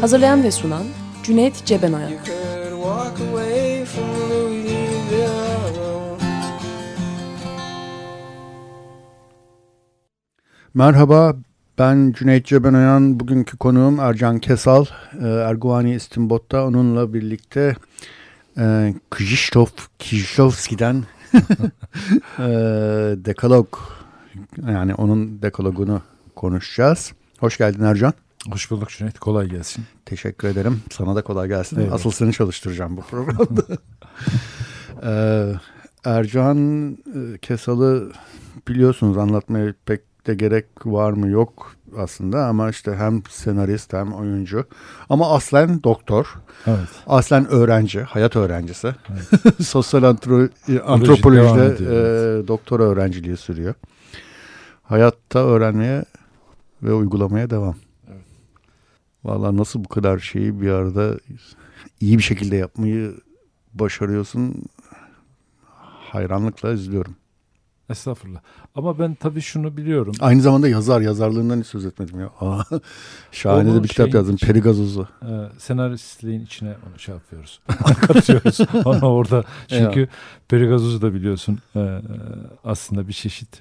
Hazırlayan ve sunan Cüneyt Cebenayan Merhaba, ben Cüneyt Cebenayan. Bugünkü konuğum Ercan Kesal. E, Erguvani İstimbot'ta onunla birlikte e, Krzysztof Kieślowski'den e, dekalog, yani onun dekalogunu konuşacağız. Hoş geldin Ercan. Hoş bulduk Cüneyt. Kolay gelsin. Teşekkür ederim. Sana da kolay gelsin. Evet. Asıl seni çalıştıracağım bu programda. ee, Ercan e, Kesal'ı biliyorsunuz anlatmaya pek de gerek var mı yok aslında ama işte hem senarist hem oyuncu ama aslen doktor. Evet. Aslen öğrenci, hayat öğrencisi. Evet. Sosyal antro antropolojide e, doktor öğrenciliği sürüyor. Hayatta öğrenmeye ve uygulamaya devam. Valla nasıl bu kadar şeyi bir arada iyi bir şekilde yapmayı başarıyorsun hayranlıkla izliyorum. Estağfurullah. Ama ben tabii şunu biliyorum. Aynı zamanda yazar. Yazarlığından hiç söz etmedim ya. Aa, şahane de bir kitap yazdım. Için, Peri Gazozu. E, senaristliğin içine onu şey yapıyoruz. Katıyoruz. Ama orada çünkü ya. Peri Gazozu da biliyorsun e, aslında bir çeşit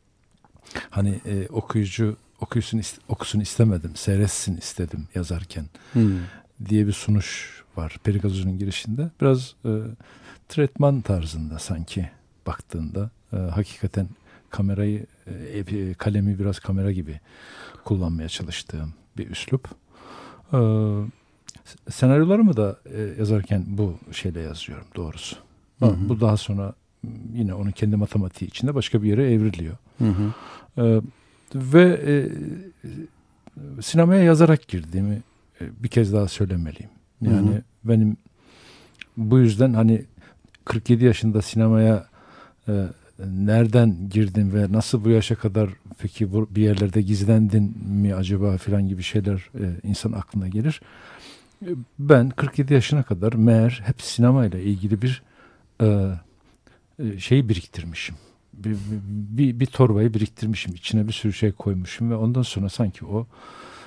hani e, okuyucu okuyusun okusun istemedim, seyretsin istedim yazarken hmm. diye bir sunuş var Perigazozu'nun girişinde. Biraz e, tretman tarzında sanki baktığında e, hakikaten kamerayı, e, kalemi biraz kamera gibi kullanmaya çalıştığım bir üslup. E, senaryolarımı da e, yazarken bu şeyle yazıyorum doğrusu. Hı hı. Bu daha sonra yine onun kendi matematiği içinde başka bir yere evriliyor. Hı hı. E, ve e, sinemaya yazarak girdiğimi e, bir kez daha söylemeliyim. Yani hı hı. benim bu yüzden hani 47 yaşında sinemaya e, nereden girdin ve nasıl bu yaşa kadar peki bu, bir yerlerde gizlendin mi acaba filan gibi şeyler e, insan aklına gelir. E, ben 47 yaşına kadar meğer hep sinemayla ilgili bir e, e şeyi biriktirmişim bir, bir, bir torbayı biriktirmişim. içine bir sürü şey koymuşum ve ondan sonra sanki o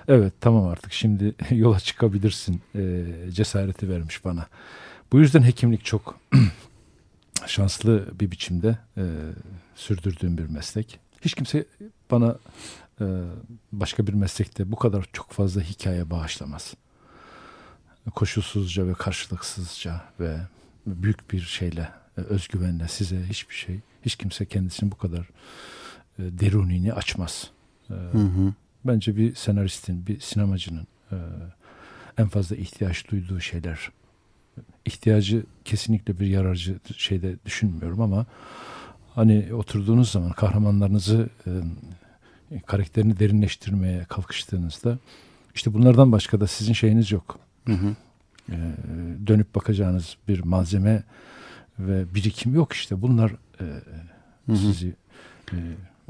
evet tamam artık şimdi yola çıkabilirsin e, cesareti vermiş bana. Bu yüzden hekimlik çok şanslı bir biçimde e, sürdürdüğüm bir meslek. Hiç kimse bana e, başka bir meslekte bu kadar çok fazla hikaye bağışlamaz. Koşulsuzca ve karşılıksızca ve büyük bir şeyle, e, özgüvenle size hiçbir şey hiç kimse kendisini bu kadar e, derunini açmaz. E, hı hı. Bence bir senaristin, bir sinemacının e, en fazla ihtiyaç duyduğu şeyler. İhtiyacı kesinlikle bir yararcı şeyde düşünmüyorum ama hani oturduğunuz zaman kahramanlarınızı e, karakterini derinleştirmeye kalkıştığınızda işte bunlardan başka da sizin şeyiniz yok. Hı hı. E, dönüp bakacağınız bir malzeme ve birikim yok işte. Bunlar e, sizi e,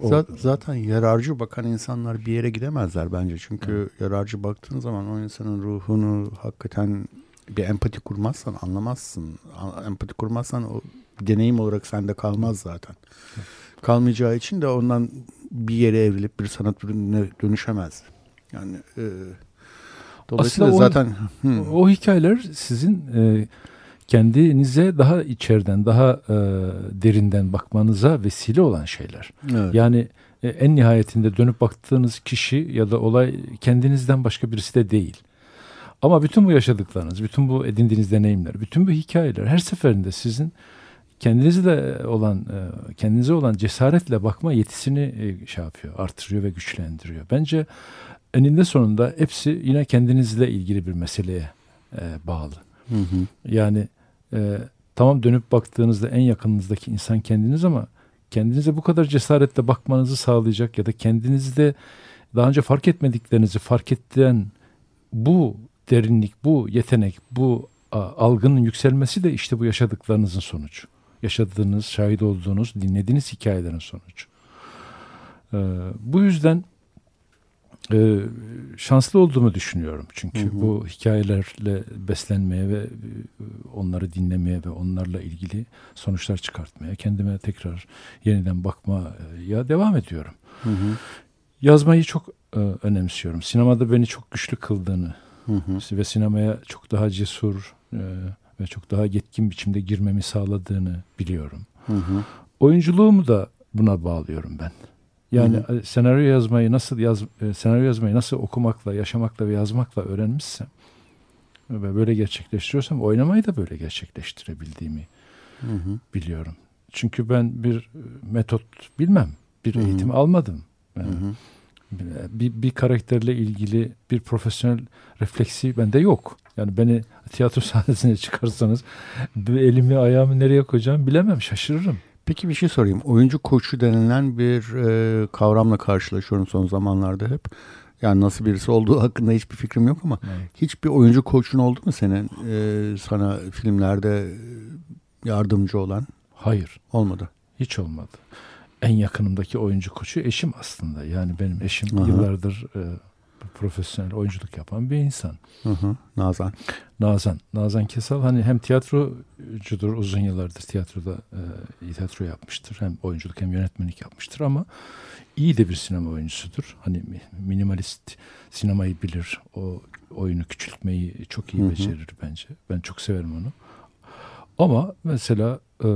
o... Zaten yararcı bakan insanlar bir yere gidemezler bence. Çünkü evet. yararcı baktığın zaman o insanın ruhunu hakikaten bir empati kurmazsan anlamazsın. Empati kurmazsan o deneyim olarak sende kalmaz zaten. Evet. Kalmayacağı için de ondan bir yere evrilip bir sanat ürününe dönüşemez. Yani e, dolayısıyla Aslında o, zaten o, o hikayeler sizin e, kendinize daha içeriden, daha e, derinden bakmanıza vesile olan şeyler. Evet. Yani e, en nihayetinde dönüp baktığınız kişi ya da olay kendinizden başka birisi de değil. Ama bütün bu yaşadıklarınız, bütün bu edindiğiniz deneyimler, bütün bu hikayeler her seferinde sizin kendinizle olan, e, kendinize olan cesaretle bakma yetisini e, şey yapıyor, artırıyor ve güçlendiriyor. Bence eninde sonunda hepsi yine kendinizle ilgili bir meseleye e, bağlı. Hı hı. Yani e, tamam dönüp baktığınızda en yakınınızdaki insan kendiniz ama kendinize bu kadar cesaretle bakmanızı sağlayacak ya da kendinizde daha önce fark etmediklerinizi fark ettiren bu derinlik, bu yetenek, bu algının yükselmesi de işte bu yaşadıklarınızın sonucu. Yaşadığınız, şahit olduğunuz, dinlediğiniz hikayelerin sonucu. Ee, bu yüzden e, şanslı olduğumu düşünüyorum. Çünkü hı hı. bu hikayelerle beslenmeye ve e, onları dinlemeye ve onlarla ilgili sonuçlar çıkartmaya, kendime tekrar yeniden bakmaya devam ediyorum. Hı hı. Yazmayı çok e, önemsiyorum. Sinemada beni çok güçlü kıldığını hı hı. ve sinemaya çok daha cesur e, ve çok daha yetkin biçimde girmemi sağladığını biliyorum. Hı hı. Oyunculuğumu da buna bağlıyorum ben. Yani hı hı. senaryo yazmayı nasıl yaz e, senaryo yazmayı nasıl okumakla, yaşamakla ve yazmakla öğrenmişsem ve böyle gerçekleştiriyorsam oynamayı da böyle gerçekleştirebildiğimi hı hı. biliyorum. Çünkü ben bir e, metot bilmem, bir hı hı. eğitim almadım. Yani, hı hı. Bir, bir karakterle ilgili bir profesyonel refleksi bende yok. Yani beni tiyatro sahnesine çıkarsanız elimi ayağımı nereye koyacağım bilemem şaşırırım. Peki bir şey sorayım. Oyuncu koçu denilen bir e, kavramla karşılaşıyorum son zamanlarda hep. Yani nasıl birisi olduğu hakkında hiçbir fikrim yok ama evet. hiçbir oyuncu koçun oldu mu senin e, sana filmlerde yardımcı olan? Hayır. Olmadı. Hiç olmadı. En yakınımdaki oyuncu koçu eşim aslında. Yani benim eşim Aha. yıllardır e, profesyonel oyunculuk yapan bir insan. Hı hı, Nazan. Nazan. Nazan Kesal hani hem tiyatrocudur uzun yıllardır tiyatroda e, tiyatro yapmıştır. Hem oyunculuk hem yönetmenlik yapmıştır ama iyi de bir sinema oyuncusudur. Hani minimalist sinemayı bilir. O oyunu küçültmeyi çok iyi hı hı. becerir bence. Ben çok severim onu. Ama mesela e,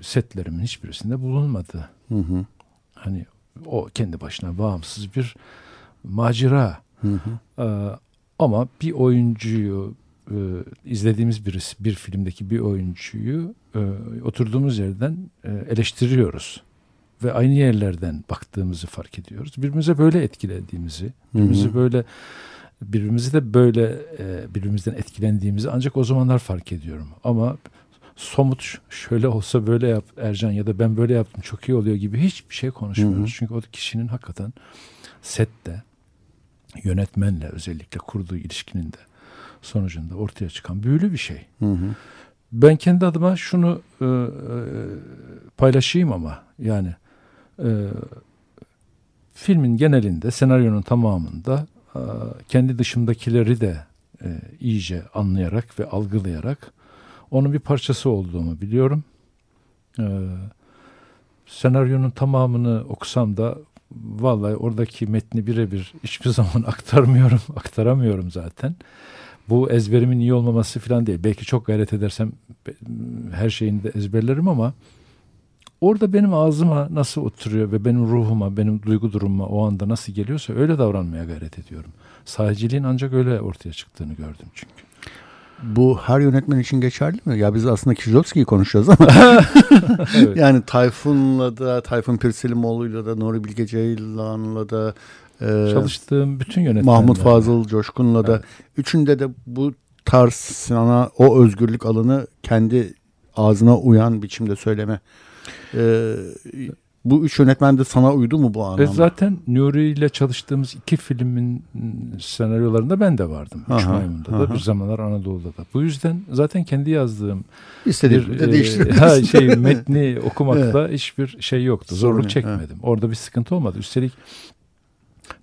setlerimin hiçbirisinde bulunmadı. Hı hı. Hani o kendi başına bağımsız bir macera. Hı hı. Ee, ama bir oyuncuyu e, izlediğimiz bir bir filmdeki bir oyuncuyu e, oturduğumuz yerden e, eleştiriyoruz ve aynı yerlerden baktığımızı fark ediyoruz. Birbirimize böyle etkilediğimizi, birbirimizi hı hı. böyle birbirimizi de böyle e, birbirimizden etkilendiğimizi ancak o zamanlar fark ediyorum. Ama somut şöyle olsa böyle yap Ercan ya da ben böyle yaptım çok iyi oluyor gibi hiçbir şey konuşmuyoruz. Hı hı. Çünkü o kişinin hakikaten sette yönetmenle özellikle kurduğu ilişkinin de sonucunda ortaya çıkan büyülü bir şey. Hı hı. Ben kendi adıma şunu e, e, paylaşayım ama yani e, filmin genelinde senaryonun tamamında e, kendi dışımdakileri de e, iyice anlayarak ve algılayarak onun bir parçası olduğumu biliyorum. Ee, senaryonun tamamını okusam da vallahi oradaki metni birebir hiçbir zaman aktarmıyorum, aktaramıyorum zaten. Bu ezberimin iyi olmaması falan değil. Belki çok gayret edersem her şeyini de ezberlerim ama orada benim ağzıma nasıl oturuyor ve benim ruhuma, benim duygu durumuma o anda nasıl geliyorsa öyle davranmaya gayret ediyorum. Sahiciliğin ancak öyle ortaya çıktığını gördüm çünkü. Bu her yönetmen için geçerli mi? Ya biz aslında Kieslowski'yi konuşacağız ama. evet. Yani Tayfun'la da, Tayfun Pirselimoğlu'yla da, Nuri Bilge Ceylan'la da e, çalıştığım bütün yönetmenler. Mahmut Fazıl Coşkun'la da evet. üçünde de bu tarz sana o özgürlük alanı kendi ağzına uyan biçimde söyleme e, bu üç yönetmen de sana uydu mu bu anlamda? E zaten Nuri ile çalıştığımız iki filmin senaryolarında ben de vardım. Aha, Üç Maymun'da aha. da bir zamanlar Anadolu'da da. Bu yüzden zaten kendi yazdığım İstediğim de e, ha, şey metni okumakla evet. hiçbir şey yoktu. Zorluk Sorun, çekmedim. Ha. Orada bir sıkıntı olmadı. Üstelik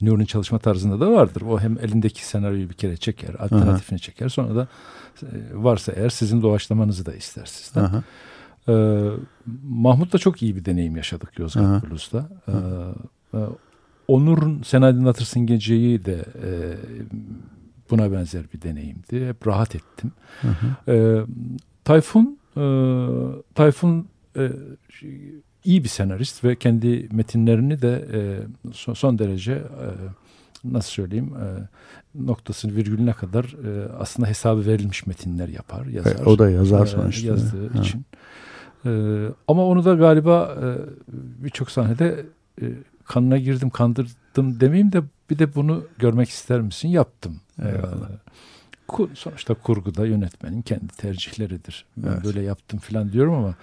Nuri'nin çalışma tarzında da vardır. O hem elindeki senaryoyu bir kere çeker, alternatifini aha. çeker. Sonra da e, varsa eğer sizin doğaçlamanızı da ister sizden. Aha. Ee, Mahmut'la çok iyi bir deneyim yaşadık Yozgat Blues'ta. Ee, e, Onur'un Sen Aydınlatırsın Gece'yi de e, buna benzer bir deneyimdi. Hep rahat ettim. Hı hı. Ee, Tayfun e, Tayfun e, iyi bir senarist ve kendi metinlerini de e, son, son derece e, nasıl söyleyeyim e, noktasını virgülüne kadar e, aslında hesabı verilmiş metinler yapar yazar. E, o da yazar e, sonuçta. Yazdığı ha. için. Ee, ama onu da galiba e, birçok sahnede e, kanına girdim, kandırdım demeyeyim de bir de bunu görmek ister misin? Yaptım. Eyvallah. Ee, sonuçta kurguda yönetmenin kendi tercihleridir. Ben evet. böyle yaptım falan diyorum ama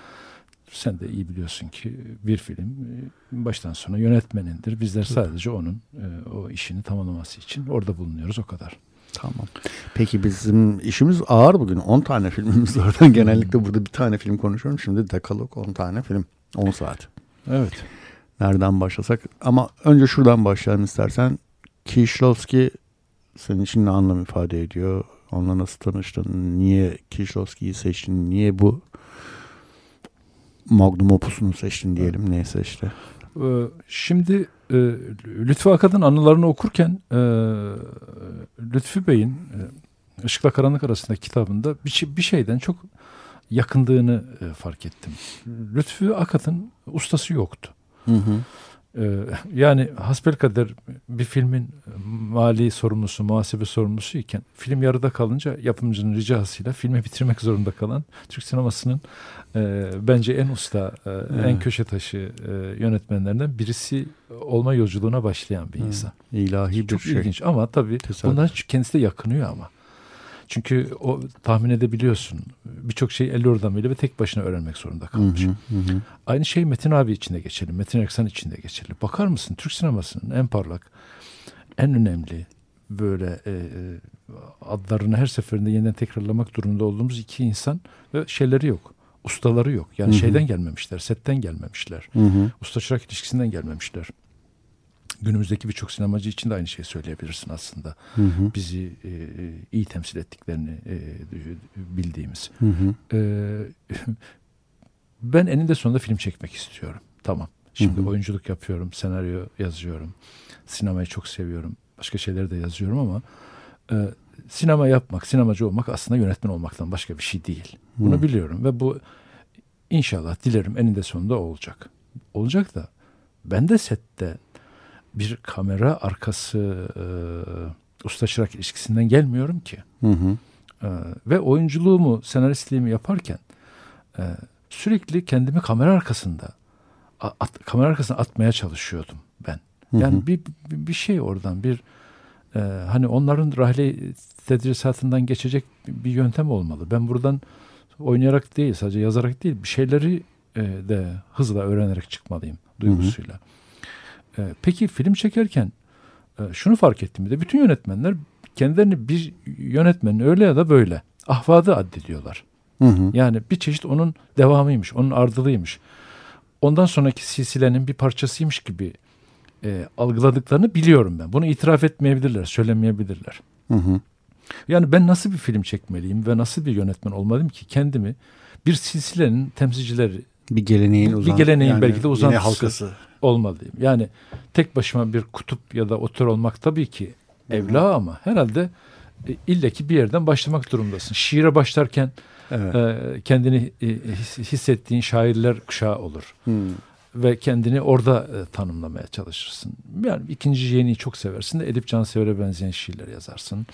sen de iyi biliyorsun ki bir film e, baştan sona yönetmenindir. Bizler sadece onun e, o işini tamamlaması için orada bulunuyoruz o kadar. Tamam. Peki bizim işimiz ağır bugün. 10 tane filmimiz var. Genellikle burada bir tane film konuşuyorum. Şimdi dekalog 10 tane film. 10 saat. Evet. Nereden başlasak? Ama önce şuradan başlayalım istersen. Kieślowski senin için ne anlam ifade ediyor? Onunla nasıl tanıştın? Niye Kieślowski'yi seçtin? Niye bu magnum opusunu seçtin diyelim. Neyse işte. Ee, şimdi e, Lütfü Akad'ın anılarını okurken e, Lütfü Bey'in e, Işıkla Karanlık arasında kitabında bir, şey, bir şeyden çok yakındığını fark ettim. Lütfü Akad'ın ustası yoktu. Hı hı. Ee, yani hasbelkader bir filmin mali sorumlusu, muhasebe sorumlusu iken film yarıda kalınca yapımcının ricasıyla filmi bitirmek zorunda kalan Türk sinemasının e, bence en usta, e, evet. en köşe taşı e, yönetmenlerinden birisi olma yolculuğuna başlayan bir insan. İlahi bir Çok şey. ilginç ama tabii Tesadüf. bundan kendisi de yakınıyor ama. Çünkü o tahmin edebiliyorsun. Birçok şey el ordamıyla ve tek başına öğrenmek zorunda kalmış. Hı hı hı. Aynı şey Metin abi için de geçerli. Metin Erksan için de geçerli. Bakar mısın Türk sinemasının en parlak, en önemli böyle e, e, adlarını her seferinde yeniden tekrarlamak durumunda olduğumuz iki insan ve şeyleri yok. Ustaları yok. Yani hı hı. şeyden gelmemişler, setten gelmemişler. Hı hı. Usta çırak ilişkisinden gelmemişler günümüzdeki birçok sinemacı için de aynı şeyi söyleyebilirsin aslında. Hı hı. Bizi e, iyi temsil ettiklerini e, bildiğimiz. Hı hı. E, ben eninde sonunda film çekmek istiyorum. Tamam. Şimdi hı hı. oyunculuk yapıyorum, senaryo yazıyorum. Sinemayı çok seviyorum. Başka şeyleri de yazıyorum ama e, sinema yapmak, sinemacı olmak aslında yönetmen olmaktan başka bir şey değil. Bunu hı. biliyorum ve bu inşallah dilerim eninde sonunda olacak. Olacak da ben de sette bir kamera arkası e, usta çırak ilişkisinden gelmiyorum ki. Hı hı. E, ve oyunculuğumu, senaristliğimi yaparken e, sürekli kendimi kamera arkasında at, kamera arkasına atmaya çalışıyordum ben. Yani hı hı. Bir, bir şey oradan bir e, hani onların rahle tedrisatından geçecek bir yöntem olmalı. Ben buradan oynayarak değil sadece yazarak değil bir şeyleri e, de hızla öğrenerek çıkmalıyım duygusuyla. Hı hı. E, peki film çekerken e, şunu fark ettim bir de bütün yönetmenler kendilerini bir yönetmenin öyle ya da böyle ahvadı addediyorlar. Hı hı. Yani bir çeşit onun devamıymış, onun ardılıymış. Ondan sonraki silsilenin bir parçasıymış gibi e, algıladıklarını biliyorum ben. Bunu itiraf etmeyebilirler, söylemeyebilirler. Hı hı. Yani ben nasıl bir film çekmeliyim ve nasıl bir yönetmen olmalıyım ki kendimi bir silsilenin temsilcileri bir geleneğin uzan, bir geleneğin yani belki de uzantısı halkası. Olmalıyım. Yani tek başıma bir kutup ya da otor olmak tabii ki evla ama herhalde e, illeki bir yerden başlamak durumdasın. Şiire başlarken evet. e, kendini e, hissettiğin şairler kuşağı olur. Hmm. Ve kendini orada e, tanımlamaya çalışırsın. Yani ikinci yeniyi çok seversin de Edip Cansever'e benzeyen şiirler yazarsın.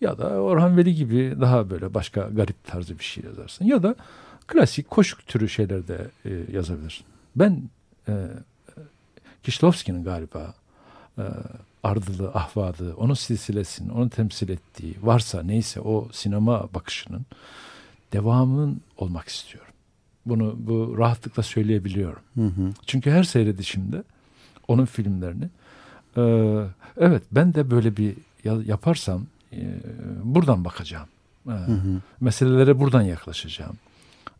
Ya da Orhan Veli gibi daha böyle başka garip tarzı bir şey yazarsın. Ya da klasik koşuk türü şeyler de e, yazabilir. Ben e, Kişlovski'nin galiba e, ardılı, ahvadı, onun silsilesinin, onu temsil ettiği varsa neyse o sinema bakışının devamının olmak istiyorum. Bunu bu rahatlıkla söyleyebiliyorum. Hı hı. Çünkü her seyredişimde onun filmlerini e, evet ben de böyle bir yaparsam e, buradan bakacağım. E, hı hı. Meselelere buradan yaklaşacağım.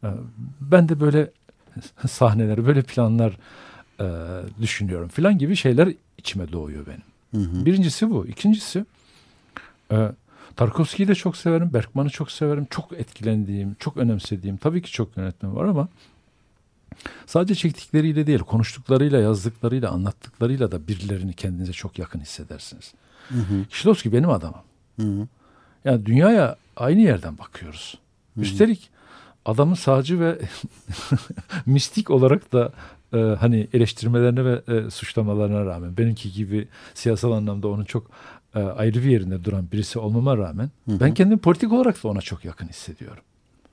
Ee, ben de böyle sahneler, böyle planlar e, düşünüyorum filan gibi şeyler içime doğuyor benim. Hı hı. Birincisi bu. İkincisi e, Tarkovski'yi de çok severim. Bergman'ı çok severim. Çok etkilendiğim, çok önemsediğim tabii ki çok yönetmen var ama sadece çektikleriyle değil, konuştuklarıyla, yazdıklarıyla, anlattıklarıyla da birilerini kendinize çok yakın hissedersiniz. Hı hı. Kişilovski benim adamım. Hı hı. Yani dünyaya aynı yerden bakıyoruz. Hı hı. Üstelik adamın sağcı ve mistik olarak da e, hani eleştirmelerine ve e, suçlamalarına rağmen benimki gibi siyasal anlamda onun çok e, ayrı bir yerinde duran birisi olmama rağmen hı hı. ben kendimi politik olarak da ona çok yakın hissediyorum.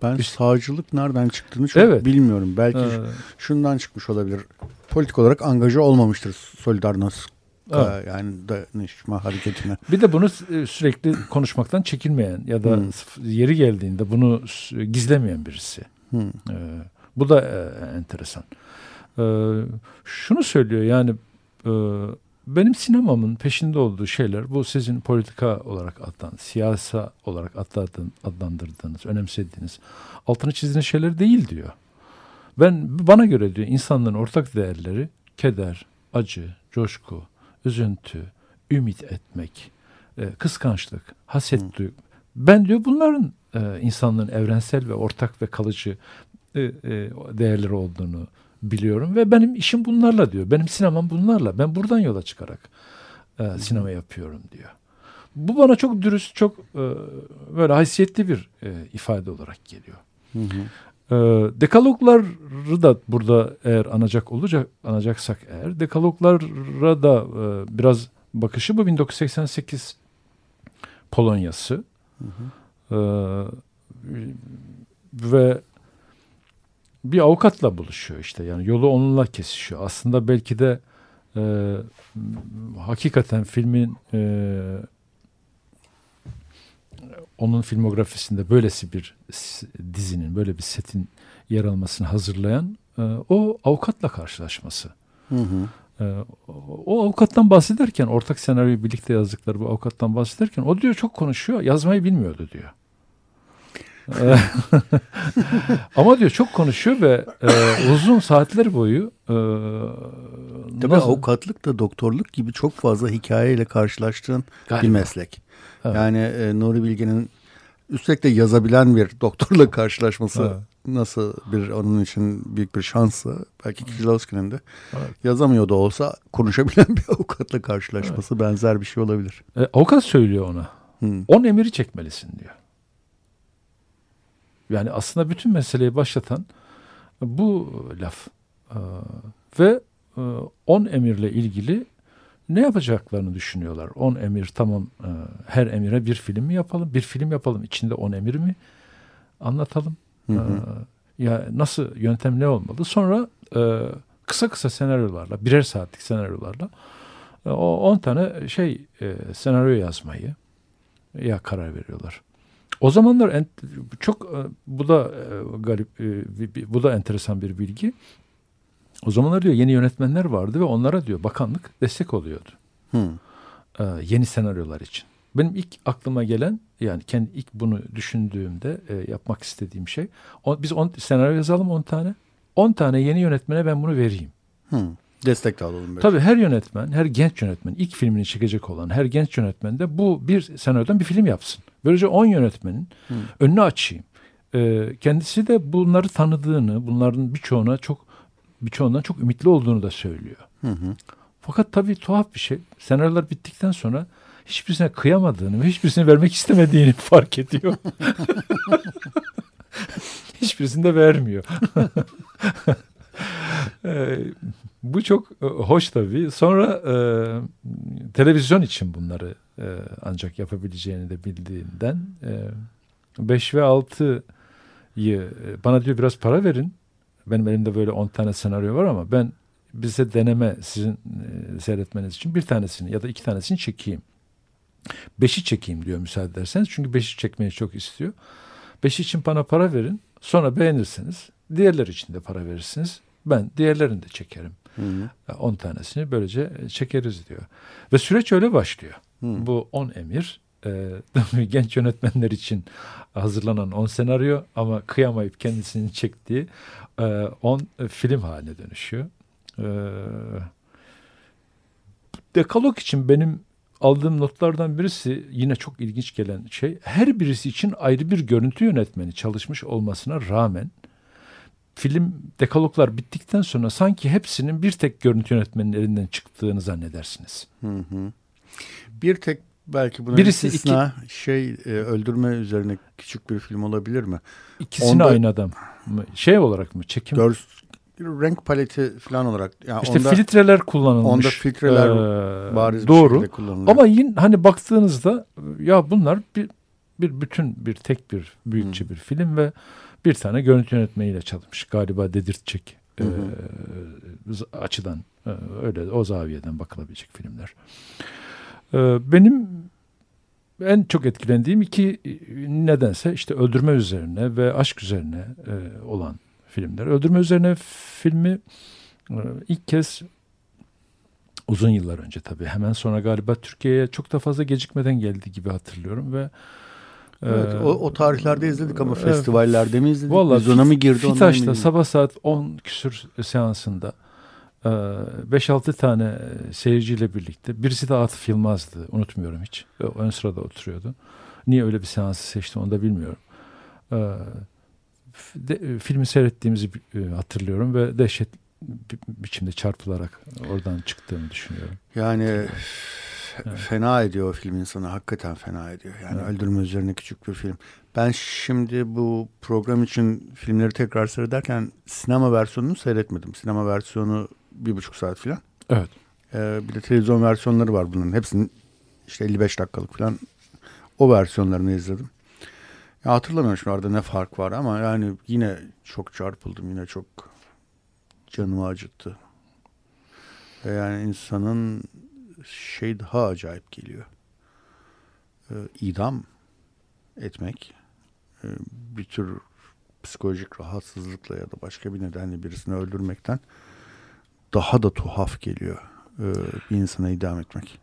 Ben Biz, sağcılık nereden çıktığını çok evet. bilmiyorum. Belki ee, şundan çıkmış olabilir. Politik olarak angaja olmamıştır Solidarnosc Evet. Yani dayanışma hareketine. Bir de bunu e, sürekli konuşmaktan çekinmeyen ya da hmm. yeri geldiğinde bunu gizlemeyen birisi. Hmm. Ee, Bu da e, enteresan. E, şunu söylüyor yani e, benim sinemamın peşinde olduğu şeyler bu sizin politika olarak adlan, siyasa olarak adlandırdığınız, adlandırdığınız, önemsediğiniz, altını çizdiğiniz şeyler değil diyor. Ben bana göre diyor insanların ortak değerleri keder, acı, coşku, üzüntü, ümit etmek, e, kıskançlık, haset hmm. duygu. Ben diyor bunların e, insanlığın evrensel ve ortak ve kalıcı e, e, değerleri olduğunu biliyorum ve benim işim bunlarla diyor. Benim sinemam bunlarla. Ben buradan yola çıkarak e, sinema yapıyorum diyor. Bu bana çok dürüst, çok e, böyle haysiyetli bir e, ifade olarak geliyor. Hı hı. E, dekalogları da burada eğer anacak olacak anacaksak eğer dekaloglara da e, biraz bakışı bu 1988 Polonyası. Hı hı. E, ve bir avukatla buluşuyor işte yani yolu onunla kesişiyor. Aslında belki de e, hakikaten filmin e, onun filmografisinde böylesi bir dizinin, böyle bir setin yer almasını hazırlayan e, o avukatla karşılaşması. Hı hı. E, o avukattan bahsederken, ortak senaryoyu birlikte yazdıkları bu avukattan bahsederken o diyor çok konuşuyor, yazmayı bilmiyordu diyor. Ama diyor çok konuşuyor ve e, uzun saatler boyu e, Tabii nasıl? avukatlık da doktorluk gibi çok fazla hikayeyle karşılaştığın Galiba. bir meslek. Evet. Yani e, Nuri Bilge'nin üstelik de yazabilen bir doktorla karşılaşması evet. nasıl bir onun için büyük bir şansı. Belki Kicilowski'nin de evet. yazamıyor da olsa konuşabilen bir avukatla karşılaşması evet. benzer bir şey olabilir. E, avukat söylüyor ona. Hmm. On emiri çekmelisin diyor. Yani aslında bütün meseleyi başlatan bu laf. Ee, ve e, on emirle ilgili ne yapacaklarını düşünüyorlar. On emir tamam e, her emire bir film mi yapalım? Bir film yapalım içinde on emir mi anlatalım? Hı hı. Ee, ya nasıl yöntem ne olmalı? Sonra e, kısa kısa senaryolarla birer saatlik senaryolarla o on tane şey senaryo yazmayı ya karar veriyorlar. O zamanlar en, çok e, bu da e, garip e, bu da enteresan bir bilgi. O zamanlar diyor yeni yönetmenler vardı ve onlara diyor bakanlık destek oluyordu. Hmm. yeni senaryolar için. Benim ilk aklıma gelen yani kendi ilk bunu düşündüğümde yapmak istediğim şey biz on, senaryo yazalım 10 tane. 10 tane yeni yönetmene ben bunu vereyim. Hmm. Destek de alalım. Böyle. Tabii her yönetmen, her genç yönetmen, ilk filmini çekecek olan her genç yönetmen de bu bir senaryodan bir film yapsın. Böylece 10 yönetmenin Hı. önünü açayım. Ee, kendisi de bunları tanıdığını, bunların birçoğuna çok birçoğundan çok ümitli olduğunu da söylüyor. Hı hı. Fakat tabii tuhaf bir şey. Senaryolar bittikten sonra hiçbirisine kıyamadığını ve hiçbirisine vermek istemediğini fark ediyor. Hiçbirisini de vermiyor. ee, bu çok e, hoş tabii. Sonra e, televizyon için bunları e, ancak yapabileceğini de bildiğinden e, 5 ve 6'yı e, bana diyor biraz para verin. Benim elimde böyle 10 tane senaryo var ama ben bize deneme sizin e, seyretmeniz için bir tanesini ya da iki tanesini çekeyim. Beşi çekeyim diyor müsaade ederseniz. Çünkü beşi çekmeyi çok istiyor. Beşi için bana para verin. Sonra beğenirsiniz. Diğerler için de para verirsiniz. Ben diğerlerini de çekerim. 10 tanesini böylece çekeriz diyor. Ve süreç öyle başlıyor. Hı. Bu 10 emir e, genç yönetmenler için hazırlanan 10 senaryo ama kıyamayıp kendisini çektiği 10 e, film haline dönüşüyor. E, Dekalog için benim aldığım notlardan birisi yine çok ilginç gelen şey her birisi için ayrı bir görüntü yönetmeni çalışmış olmasına rağmen film dekaloglar bittikten sonra sanki hepsinin bir tek görüntü yönetmeninin elinden çıktığını zannedersiniz. Hı hı. Bir tek belki buna Birisi istisna iki, şey e, öldürme üzerine küçük bir film olabilir mi? İkisini onda, aynı adam mı? Şey olarak mı? Çekim? Gör, renk paleti falan olarak. Yani işte onda, filtreler kullanılmış. Onda filtreler ee, bariz doğru. bir kullanılıyor. Ama yine hani baktığınızda ya bunlar bir bir bütün bir tek bir büyükçe hmm. bir film ve bir tane görüntü yönetmeniyle çalışmış. Galiba dedirtecek hı hı. E, açıdan e, öyle o zaviyeden bakılabilecek filmler. E, benim en çok etkilendiğim iki nedense işte öldürme üzerine ve aşk üzerine e, olan filmler. Öldürme üzerine filmi e, ilk kez uzun yıllar önce tabii. Hemen sonra galiba Türkiye'ye çok da fazla gecikmeden geldi gibi hatırlıyorum ve Evet, o, o tarihlerde izledik ama festivallerde mi izledik? Vallahi Vizyona mı girdi? Fitaş'ta sabah saat 10 küsür seansında 5-6 tane seyirciyle birlikte. Birisi de Atıf Yılmaz'dı. Unutmuyorum hiç. Ön sırada oturuyordu. Niye öyle bir seansı seçti onu da bilmiyorum. De, filmi seyrettiğimizi hatırlıyorum ve dehşet bir biçimde çarpılarak oradan çıktığımı düşünüyorum. Yani evet. fena ediyor o film insanı. Hakikaten fena ediyor. Yani evet. öldürme üzerine küçük bir film. Ben şimdi bu program için filmleri tekrar seyrederken sinema versiyonunu seyretmedim. Sinema versiyonu bir buçuk saat falan. Evet. Ee, bir de televizyon versiyonları var bunların. Hepsinin işte 55 dakikalık falan o versiyonlarını izledim. Ya hatırlamıyorum şu anda ne fark var ama yani yine çok çarpıldım. Yine çok canımı acıttı. Ve yani insanın şey daha acayip geliyor. Ee, idam etmek e, bir tür psikolojik rahatsızlıkla ya da başka bir nedenle birisini öldürmekten daha da tuhaf geliyor e, bir insana idam etmek.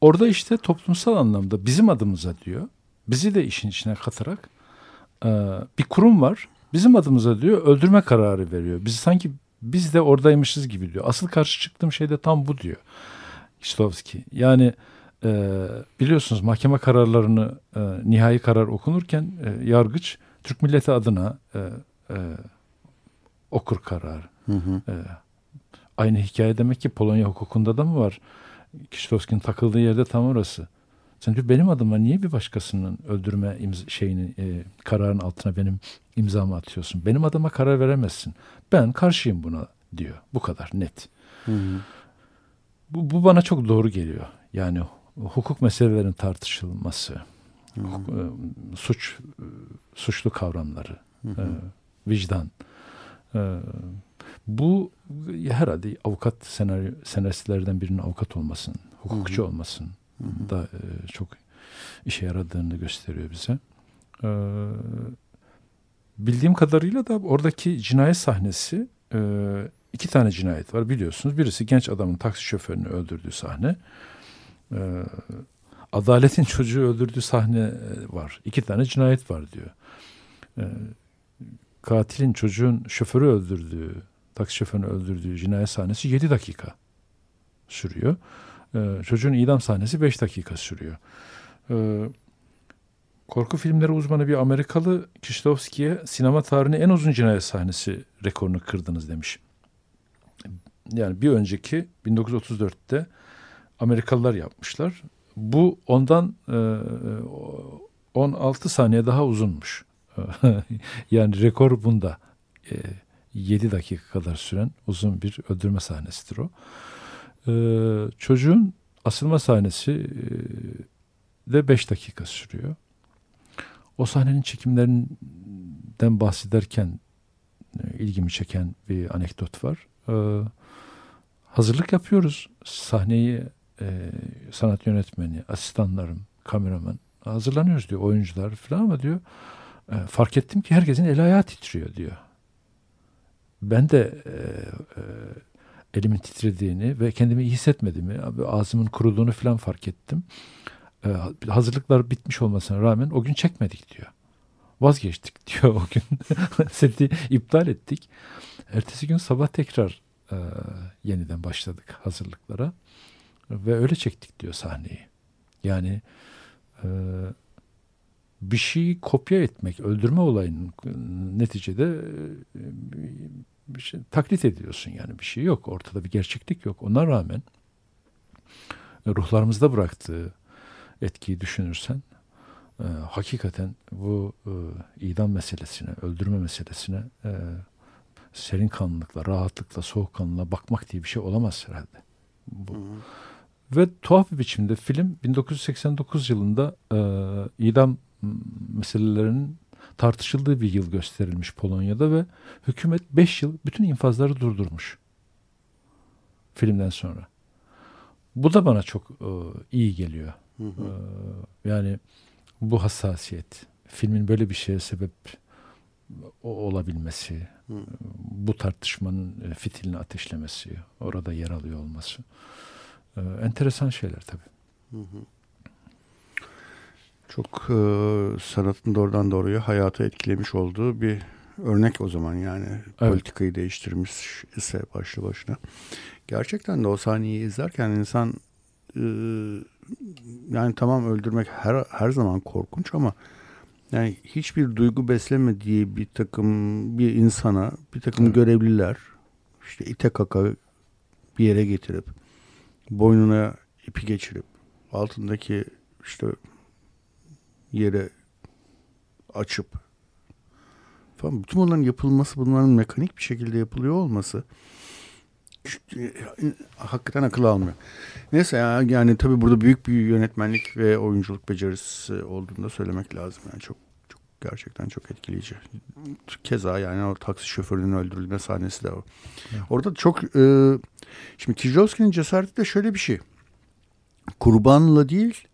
Orada işte toplumsal anlamda bizim adımıza diyor, bizi de işin içine katarak e, bir kurum var. Bizim adımıza diyor öldürme kararı veriyor. Biz sanki biz de oradaymışız gibi diyor. Asıl karşı çıktığım şey de tam bu diyor. Kislovski. Yani e, biliyorsunuz mahkeme kararlarını e, nihai karar okunurken e, yargıç Türk milleti adına e, e, okur kararı. Hı hı. E, aynı hikaye demek ki Polonya hukukunda da mı var? Kişilovski'nin takıldığı yerde tam orası. Sen diyor benim adıma niye bir başkasının öldürme imz- şeyini e, kararın altına benim imzamı atıyorsun? Benim adıma karar veremezsin. Ben karşıyım buna diyor. Bu kadar net. Hı hı. Bu, bu bana çok doğru geliyor. Yani hukuk meselelerin tartışılması, hı hı. E, suç e, suçlu kavramları, hı hı. E, vicdan. E, bu herhalde avukat senaryo senaristlerden birinin avukat olmasın, hukukçu hı hı. olmasın hı hı. da e, çok işe yaradığını gösteriyor bize. E, bildiğim kadarıyla da oradaki cinayet sahnesi e, iki tane cinayet var biliyorsunuz. Birisi genç adamın taksi şoförünü öldürdüğü sahne. E, adaletin çocuğu öldürdüğü sahne e, var. İki tane cinayet var diyor. E, katilin çocuğun şoförü öldürdüğü, taksi şoförünü öldürdüğü cinayet sahnesi 7 dakika sürüyor. E, çocuğun idam sahnesi 5 dakika sürüyor. E, Korku filmleri uzmanı bir Amerikalı Kişlovski'ye sinema tarihinin en uzun cinayet sahnesi rekorunu kırdınız demiş. Yani bir önceki 1934'te Amerikalılar yapmışlar. Bu ondan e, 16 saniye daha uzunmuş. yani rekor bunda. E, 7 dakika kadar süren uzun bir öldürme sahnesidir o. E, çocuğun asılma sahnesi e, de 5 dakika sürüyor. O sahnenin çekimlerinden bahsederken e, ilgimi çeken bir anekdot var. Ee, hazırlık yapıyoruz. Sahneyi e, sanat yönetmeni, asistanlarım, kameraman hazırlanıyoruz diyor. Oyuncular falan ama diyor e, fark ettim ki herkesin eli ayağı titriyor diyor. Ben de e, e, elimin titrediğini ve kendimi iyi hissetmediğimi, ağzımın kuruduğunu falan fark ettim e, hazırlıklar bitmiş olmasına rağmen o gün çekmedik diyor. Vazgeçtik diyor o gün. Seti iptal ettik. Ertesi gün sabah tekrar e, yeniden başladık hazırlıklara. Ve öyle çektik diyor sahneyi. Yani e, bir şeyi kopya etmek, öldürme olayının neticede bir şey, taklit ediyorsun yani bir şey yok. Ortada bir gerçeklik yok. Ona rağmen ruhlarımızda bıraktığı etkiyi düşünürsen e, hakikaten bu e, idam meselesine, öldürme meselesine e, serin kanlılıkla, rahatlıkla, soğukkanlılığa bakmak diye bir şey olamaz herhalde. Bu. Hı hı. Ve tuhaf bir biçimde film 1989 yılında e, idam meselelerinin tartışıldığı bir yıl gösterilmiş Polonya'da ve hükümet 5 yıl bütün infazları durdurmuş filmden sonra. Bu da bana çok e, iyi geliyor. Hı hı. Ee, yani bu hassasiyet filmin böyle bir şeye sebep olabilmesi, Hı. bu tartışmanın e, fitilini ateşlemesi, orada yer alıyor olması. E, enteresan şeyler tabii. Hı hı. Çok e, sanatın doğrudan doğruya hayata etkilemiş olduğu bir örnek o zaman yani evet. politikayı değiştirmiş ise başlı başına. Gerçekten de o sahneyi izlerken insan e, yani tamam öldürmek her her zaman korkunç ama yani hiçbir duygu beslemediği bir takım bir insana bir takım evet. görevliler işte ite kaka bir yere getirip boynuna ipi geçirip altındaki işte yere açıp falan bütün bunların yapılması bunların mekanik bir şekilde yapılıyor olması hakikaten akıl almıyor. Neyse ya, yani tabii burada büyük bir yönetmenlik ve oyunculuk becerisi olduğunu da söylemek lazım. Yani çok çok gerçekten çok etkileyici. Keza yani o taksi şoförünün öldürülme sahnesi de o. Evet. Orada çok e, şimdi Kieslowski'nin cesareti de şöyle bir şey. Kurbanla değil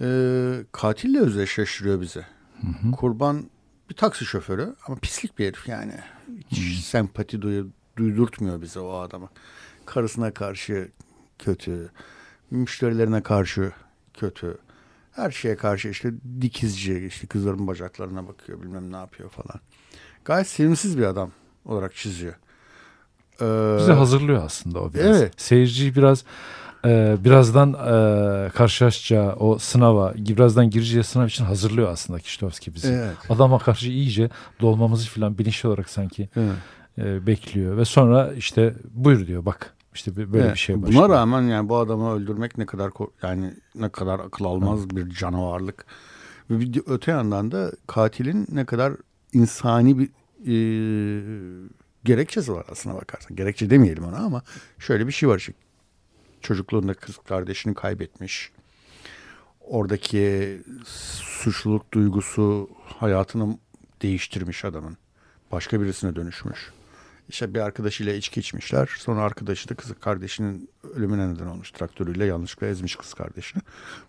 e, katille özdeşleştiriyor bize. Hı hı. Kurban bir taksi şoförü ama pislik bir herif yani. Hiç hı. sempati duyu, duydurtmuyor bize o adamı. Karısına karşı kötü, müşterilerine karşı kötü. Her şeye karşı işte dikizci, işte kızların bacaklarına bakıyor bilmem ne yapıyor falan. Gayet sevimsiz bir adam olarak çiziyor. Ee, Bize hazırlıyor aslında o biraz. Evet. Seyirciyi biraz e, birazdan e, karşılaşacağı o sınava, birazdan gireceği sınav için hazırlıyor aslında Kiştovski bizi. Evet. Adama karşı iyice dolmamızı falan bilinçli olarak sanki evet. e, bekliyor ve sonra işte buyur diyor bak işte böyle evet. bir şey başlıyor. Buna rağmen yani bu adamı öldürmek ne kadar yani ne kadar akıl almaz evet. bir canavarlık. Ve bir, öte yandan da katilin ne kadar insani bir e, gerekçesi var aslına bakarsan. Gerekçe demeyelim ona ama şöyle bir şey var. Işte çocukluğunda kız kardeşini kaybetmiş. Oradaki suçluluk duygusu hayatını değiştirmiş adamın. Başka birisine dönüşmüş. İşte bir arkadaşıyla içki içmişler. Sonra arkadaşı da kız kardeşinin ölümüne neden olmuş. Traktörüyle yanlışlıkla ezmiş kız kardeşini.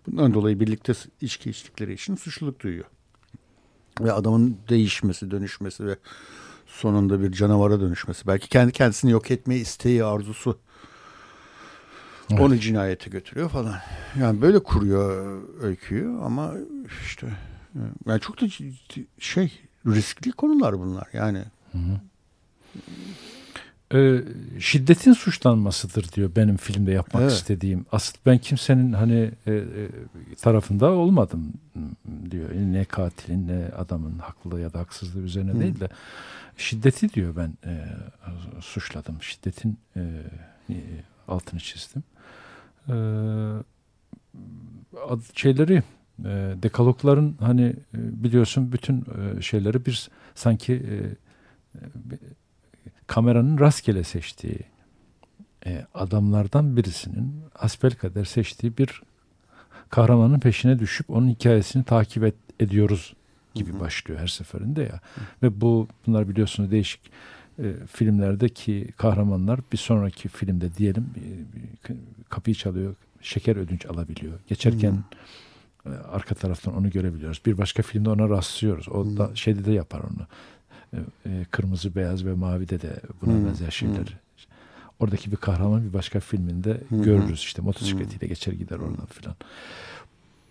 Bundan dolayı birlikte içki içtikleri için suçluluk duyuyor. Ve adamın değişmesi, dönüşmesi ve sonunda bir canavara dönüşmesi. Belki kendi kendisini yok etme isteği, arzusu Evet. Onu cinayete götürüyor falan. Yani böyle kuruyor öyküyü ama işte yani çok da şey riskli konular bunlar yani. Hı hı. Ee, şiddetin suçlanmasıdır diyor benim filmde yapmak evet. istediğim. Asıl ben kimsenin hani e, e, tarafında olmadım diyor. Ne katilin ne adamın haklı ya da haksızlığı üzerine Hı. değil de şiddeti diyor ben e, suçladım. Şiddetin e altını çizdim e, şeyleri e, dekalogların hani e, biliyorsun bütün e, şeyleri bir sanki e, e, kameranın rastgele seçtiği e, adamlardan birisinin kader seçtiği bir kahramanın peşine düşüp onun hikayesini takip et, ediyoruz gibi başlıyor her seferinde ya. Ve bu bunlar biliyorsunuz değişik filmlerdeki kahramanlar bir sonraki filmde diyelim e, kapıyı çalıyor, şeker ödünç alabiliyor. Geçerken hmm. e, arka taraftan onu görebiliyoruz. Bir başka filmde ona rastlıyoruz. O hmm. da şeyde de yapar onu. E, e, kırmızı, beyaz ve mavide de buna hmm. benzer şeyler. Hmm. Oradaki bir kahraman bir başka filminde hmm. görürüz. işte motosikletiyle hmm. geçer gider oradan filan.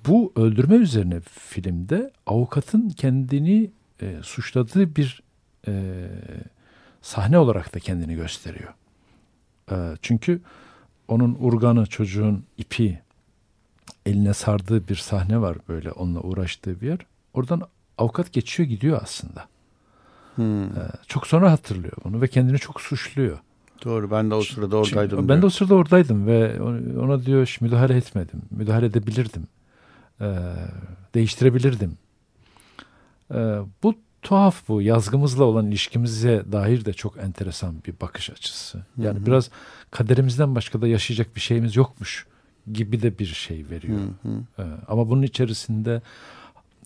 Bu öldürme üzerine filmde avukatın kendini e, suçladığı bir e, sahne olarak da kendini gösteriyor. E, çünkü onun urganı çocuğun ipi eline sardığı bir sahne var böyle onunla uğraştığı bir yer. Oradan avukat geçiyor gidiyor aslında. Hmm. Ee, çok sonra hatırlıyor bunu ve kendini çok suçluyor. Doğru ben de o sırada oradaydım. Çünkü, ben de o sırada oradaydım ve ona diyor müdahale etmedim. Müdahale edebilirdim. Ee, değiştirebilirdim. Ee, bu tuhaf bu. Yazgımızla olan ilişkimize dair de çok enteresan bir bakış açısı. Yani Hı-hı. biraz kaderimizden başka da yaşayacak bir şeyimiz yokmuş gibi de bir şey veriyor. Ee, ama bunun içerisinde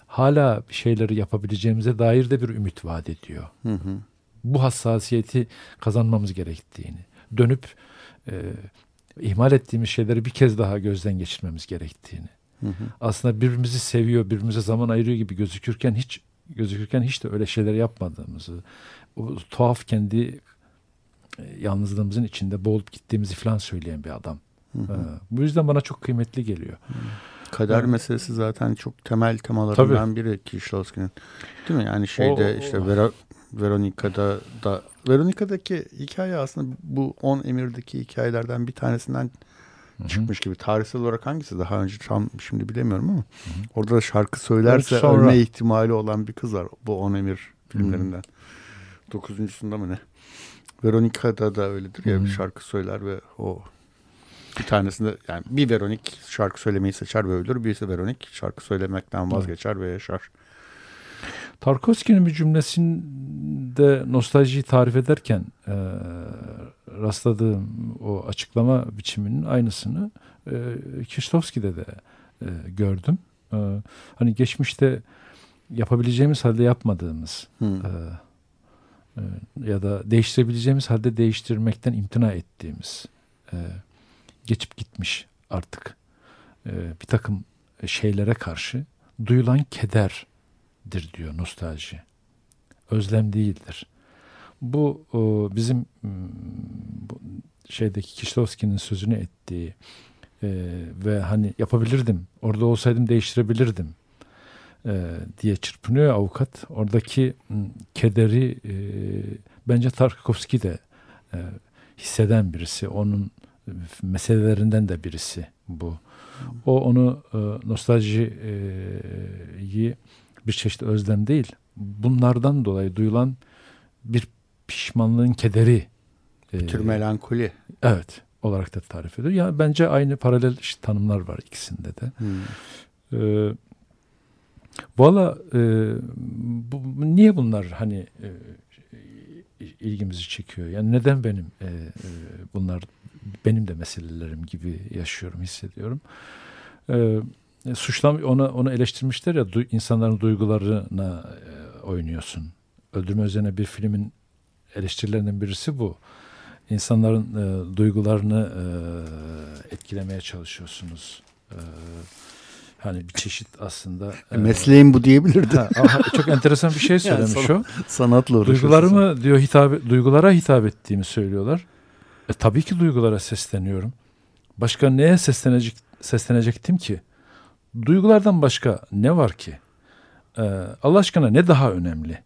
hala bir şeyleri yapabileceğimize dair de bir ümit vaat ediyor. Hı-hı. Bu hassasiyeti kazanmamız gerektiğini, dönüp e, ihmal ettiğimiz şeyleri bir kez daha gözden geçirmemiz gerektiğini. Hı hı. Aslında birbirimizi seviyor, birbirimize zaman ayırıyor gibi gözükürken hiç gözükürken hiç de öyle şeyler yapmadığımızı, o tuhaf kendi e, yalnızlığımızın içinde boğulup gittiğimizi falan söyleyen bir adam. Hı hı. Ee, bu yüzden bana çok kıymetli geliyor. Hı. Kader evet. meselesi zaten çok temel temalarından Tabii. biri Kieślowski'nin. Değil mi? Yani şeyde o, işte Vera, Veronica'da da Veronica'daki hikaye aslında bu 10 emirdeki hikayelerden bir tanesinden Hı-hı. çıkmış gibi. Tarihsel olarak hangisi daha önce tam şimdi bilemiyorum ama Hı-hı. orada da şarkı söylerse sonra... ölme ihtimali olan bir kız var bu 10 emir filmlerinden. Hı-hı. Dokuzuncusunda mı ne? Veronica'da da öyledir ya Hı-hı. bir şarkı söyler ve o bir tanesinde yani bir Veronik şarkı söylemeyi seçer ve ölür. Birisi Veronik şarkı söylemekten vazgeçer ve yaşar. Tarkovski'nin bir cümlesinde nostaljiyi tarif ederken e, rastladığım o açıklama biçiminin aynısını e, Kieślowski'de de e, gördüm. E, hani geçmişte yapabileceğimiz halde yapmadığımız hmm. e, e, ya da değiştirebileceğimiz halde değiştirmekten imtina ettiğimiz e, geçip gitmiş artık e, bir takım şeylere karşı duyulan kederdir diyor nostalji. Özlem değildir. Bu o, bizim şeydeki Kişlovski'nin sözünü ettiği e, ve hani yapabilirdim, orada olsaydım değiştirebilirdim e, diye çırpınıyor avukat. Oradaki kederi e, bence Tarkovski de e, hisseden birisi. Onun meselelerinden de birisi bu. O onu e, nostaljiyi bir çeşit özlem değil, bunlardan dolayı duyulan bir pişmanlığın kederi. Bir tür melankoli. Evet, olarak da tarif ediyor. Ya bence aynı paralel işte tanımlar var ikisinde de. Hmm. Ee, Valla e, bu, niye bunlar hani e, ilgimizi çekiyor? Yani neden benim e, e, bunlar benim de meselelerim gibi yaşıyorum, hissediyorum. E, suçlam ona onu eleştirmişler ya du, insanların duygularına e, oynuyorsun. Öldürme üzerine bir filmin eleştirilerinden birisi bu. İnsanların e, duygularını e, etkilemeye çalışıyorsunuz. E, hani bir çeşit aslında. E, mesleğim bu diyebilirdi. Ha, çok enteresan bir şey söylemiş yani san, o. Sanatla Duygularımı diyor hitap duygulara hitap ettiğimi söylüyorlar. E, tabii ki duygulara sesleniyorum. Başka neye seslenecek seslenecektim ki? Duygulardan başka ne var ki? E, Allah aşkına ne daha önemli?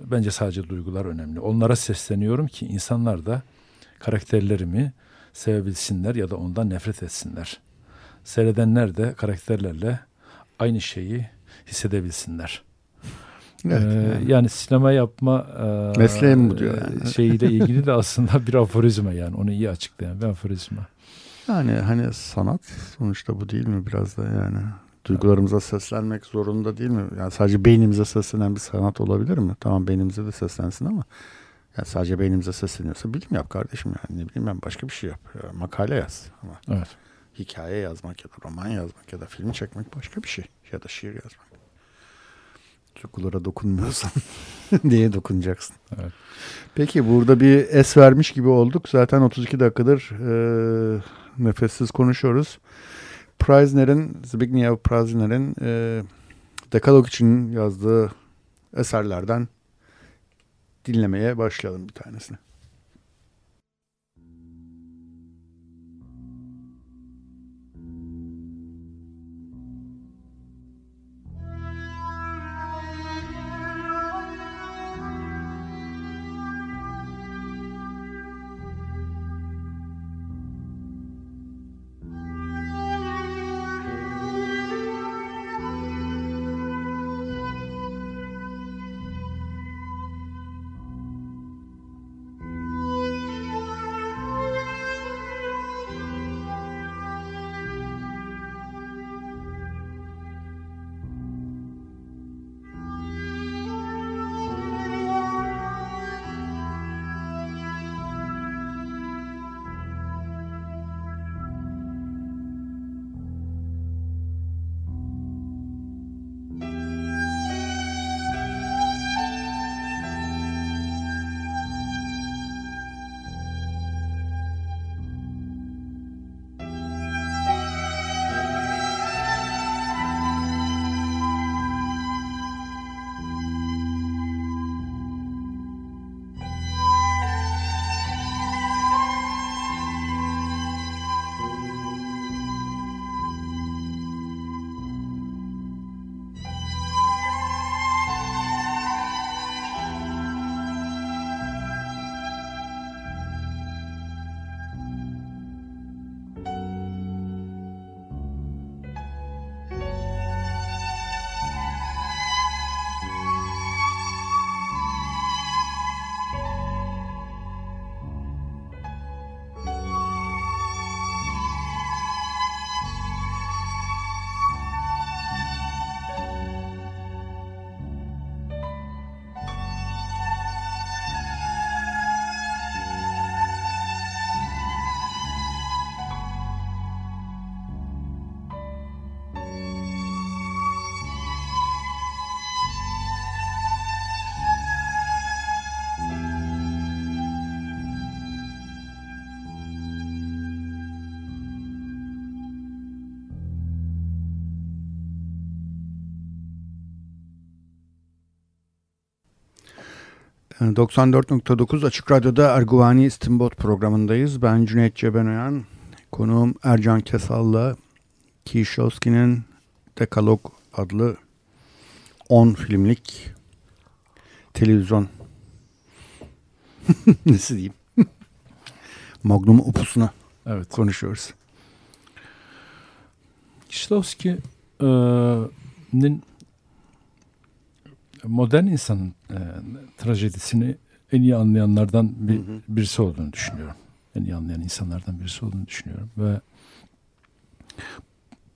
Bence sadece duygular önemli. Onlara sesleniyorum ki insanlar da karakterlerimi sevebilsinler ya da ondan nefret etsinler. Seyredenler de karakterlerle aynı şeyi hissedebilsinler. Evet, ee, yani. yani sinema yapma e, mesleğim bu diyor yani. şeyiyle ilgili de aslında bir aforizma yani onu iyi açıklayan bir aforizma. Yani hani sanat sonuçta bu değil mi biraz da yani duygularımıza seslenmek zorunda değil mi? Yani sadece beynimize seslenen bir sanat olabilir mi? Tamam beynimize de seslensin ama yani sadece beynimize sesleniyorsa bilim yap kardeşim yani ne bileyim ben başka bir şey yap. Ya, makale yaz ama evet. hikaye yazmak ya da roman yazmak ya da film çekmek başka bir şey ya da şiir yazmak. Duygulara dokunmuyorsan diye dokunacaksın. Evet. Peki burada bir es vermiş gibi olduk. Zaten 32 dakikadır e, nefessiz konuşuyoruz. Preisner'in, Zbigniew Preisner'in e, Dekalog için yazdığı eserlerden dinlemeye başlayalım bir tanesini. 94.9 Açık Radyo'da Erguvani İstinbot programındayız. Ben Cüneyt Cebenoyan. Konuğum Ercan Kesal'la Kieślowski'nin Dekalog adlı 10 filmlik televizyon nasıl diyeyim magnum opusuna evet. konuşuyoruz. Kieślowski'nin modern insanın e, trajedisini en iyi anlayanlardan bir, hı hı. birisi olduğunu düşünüyorum. En iyi anlayan insanlardan birisi olduğunu düşünüyorum ve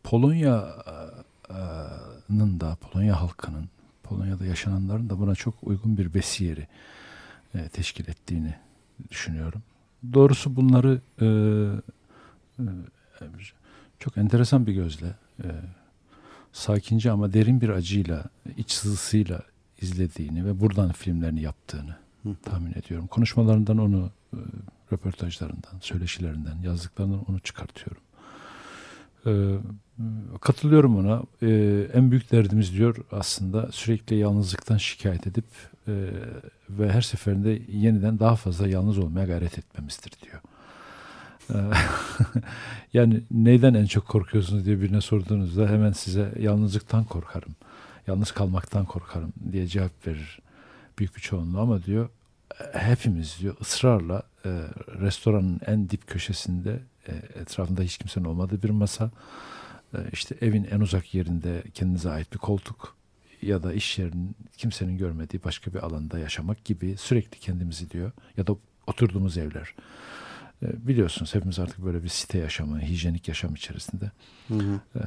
Polonya'nın da Polonya halkının Polonya'da yaşananların da buna çok uygun bir besiyeri e, teşkil ettiğini düşünüyorum. Doğrusu bunları e, e, çok enteresan bir gözle e, sakince ama derin bir acıyla, iç sızısıyla izlediğini ve buradan filmlerini yaptığını Hı. tahmin ediyorum. Konuşmalarından onu, e, röportajlarından, söyleşilerinden, yazdıklarından onu çıkartıyorum. E, katılıyorum ona. E, en büyük derdimiz diyor aslında sürekli yalnızlıktan şikayet edip e, ve her seferinde yeniden daha fazla yalnız olmaya gayret etmemizdir diyor. E, yani neyden en çok korkuyorsunuz diye birine sorduğunuzda hemen size yalnızlıktan korkarım yalnız kalmaktan korkarım diye cevap verir büyük bir çoğunluğu ama diyor hepimiz diyor ısrarla e, restoranın en dip köşesinde e, etrafında hiç kimsenin olmadığı bir masa e, işte evin en uzak yerinde kendinize ait bir koltuk ya da iş yerinin kimsenin görmediği başka bir alanda yaşamak gibi sürekli kendimizi diyor ya da oturduğumuz evler. E, biliyorsunuz hepimiz artık böyle bir site yaşamı, hijyenik yaşam içerisinde. Hı hı. E,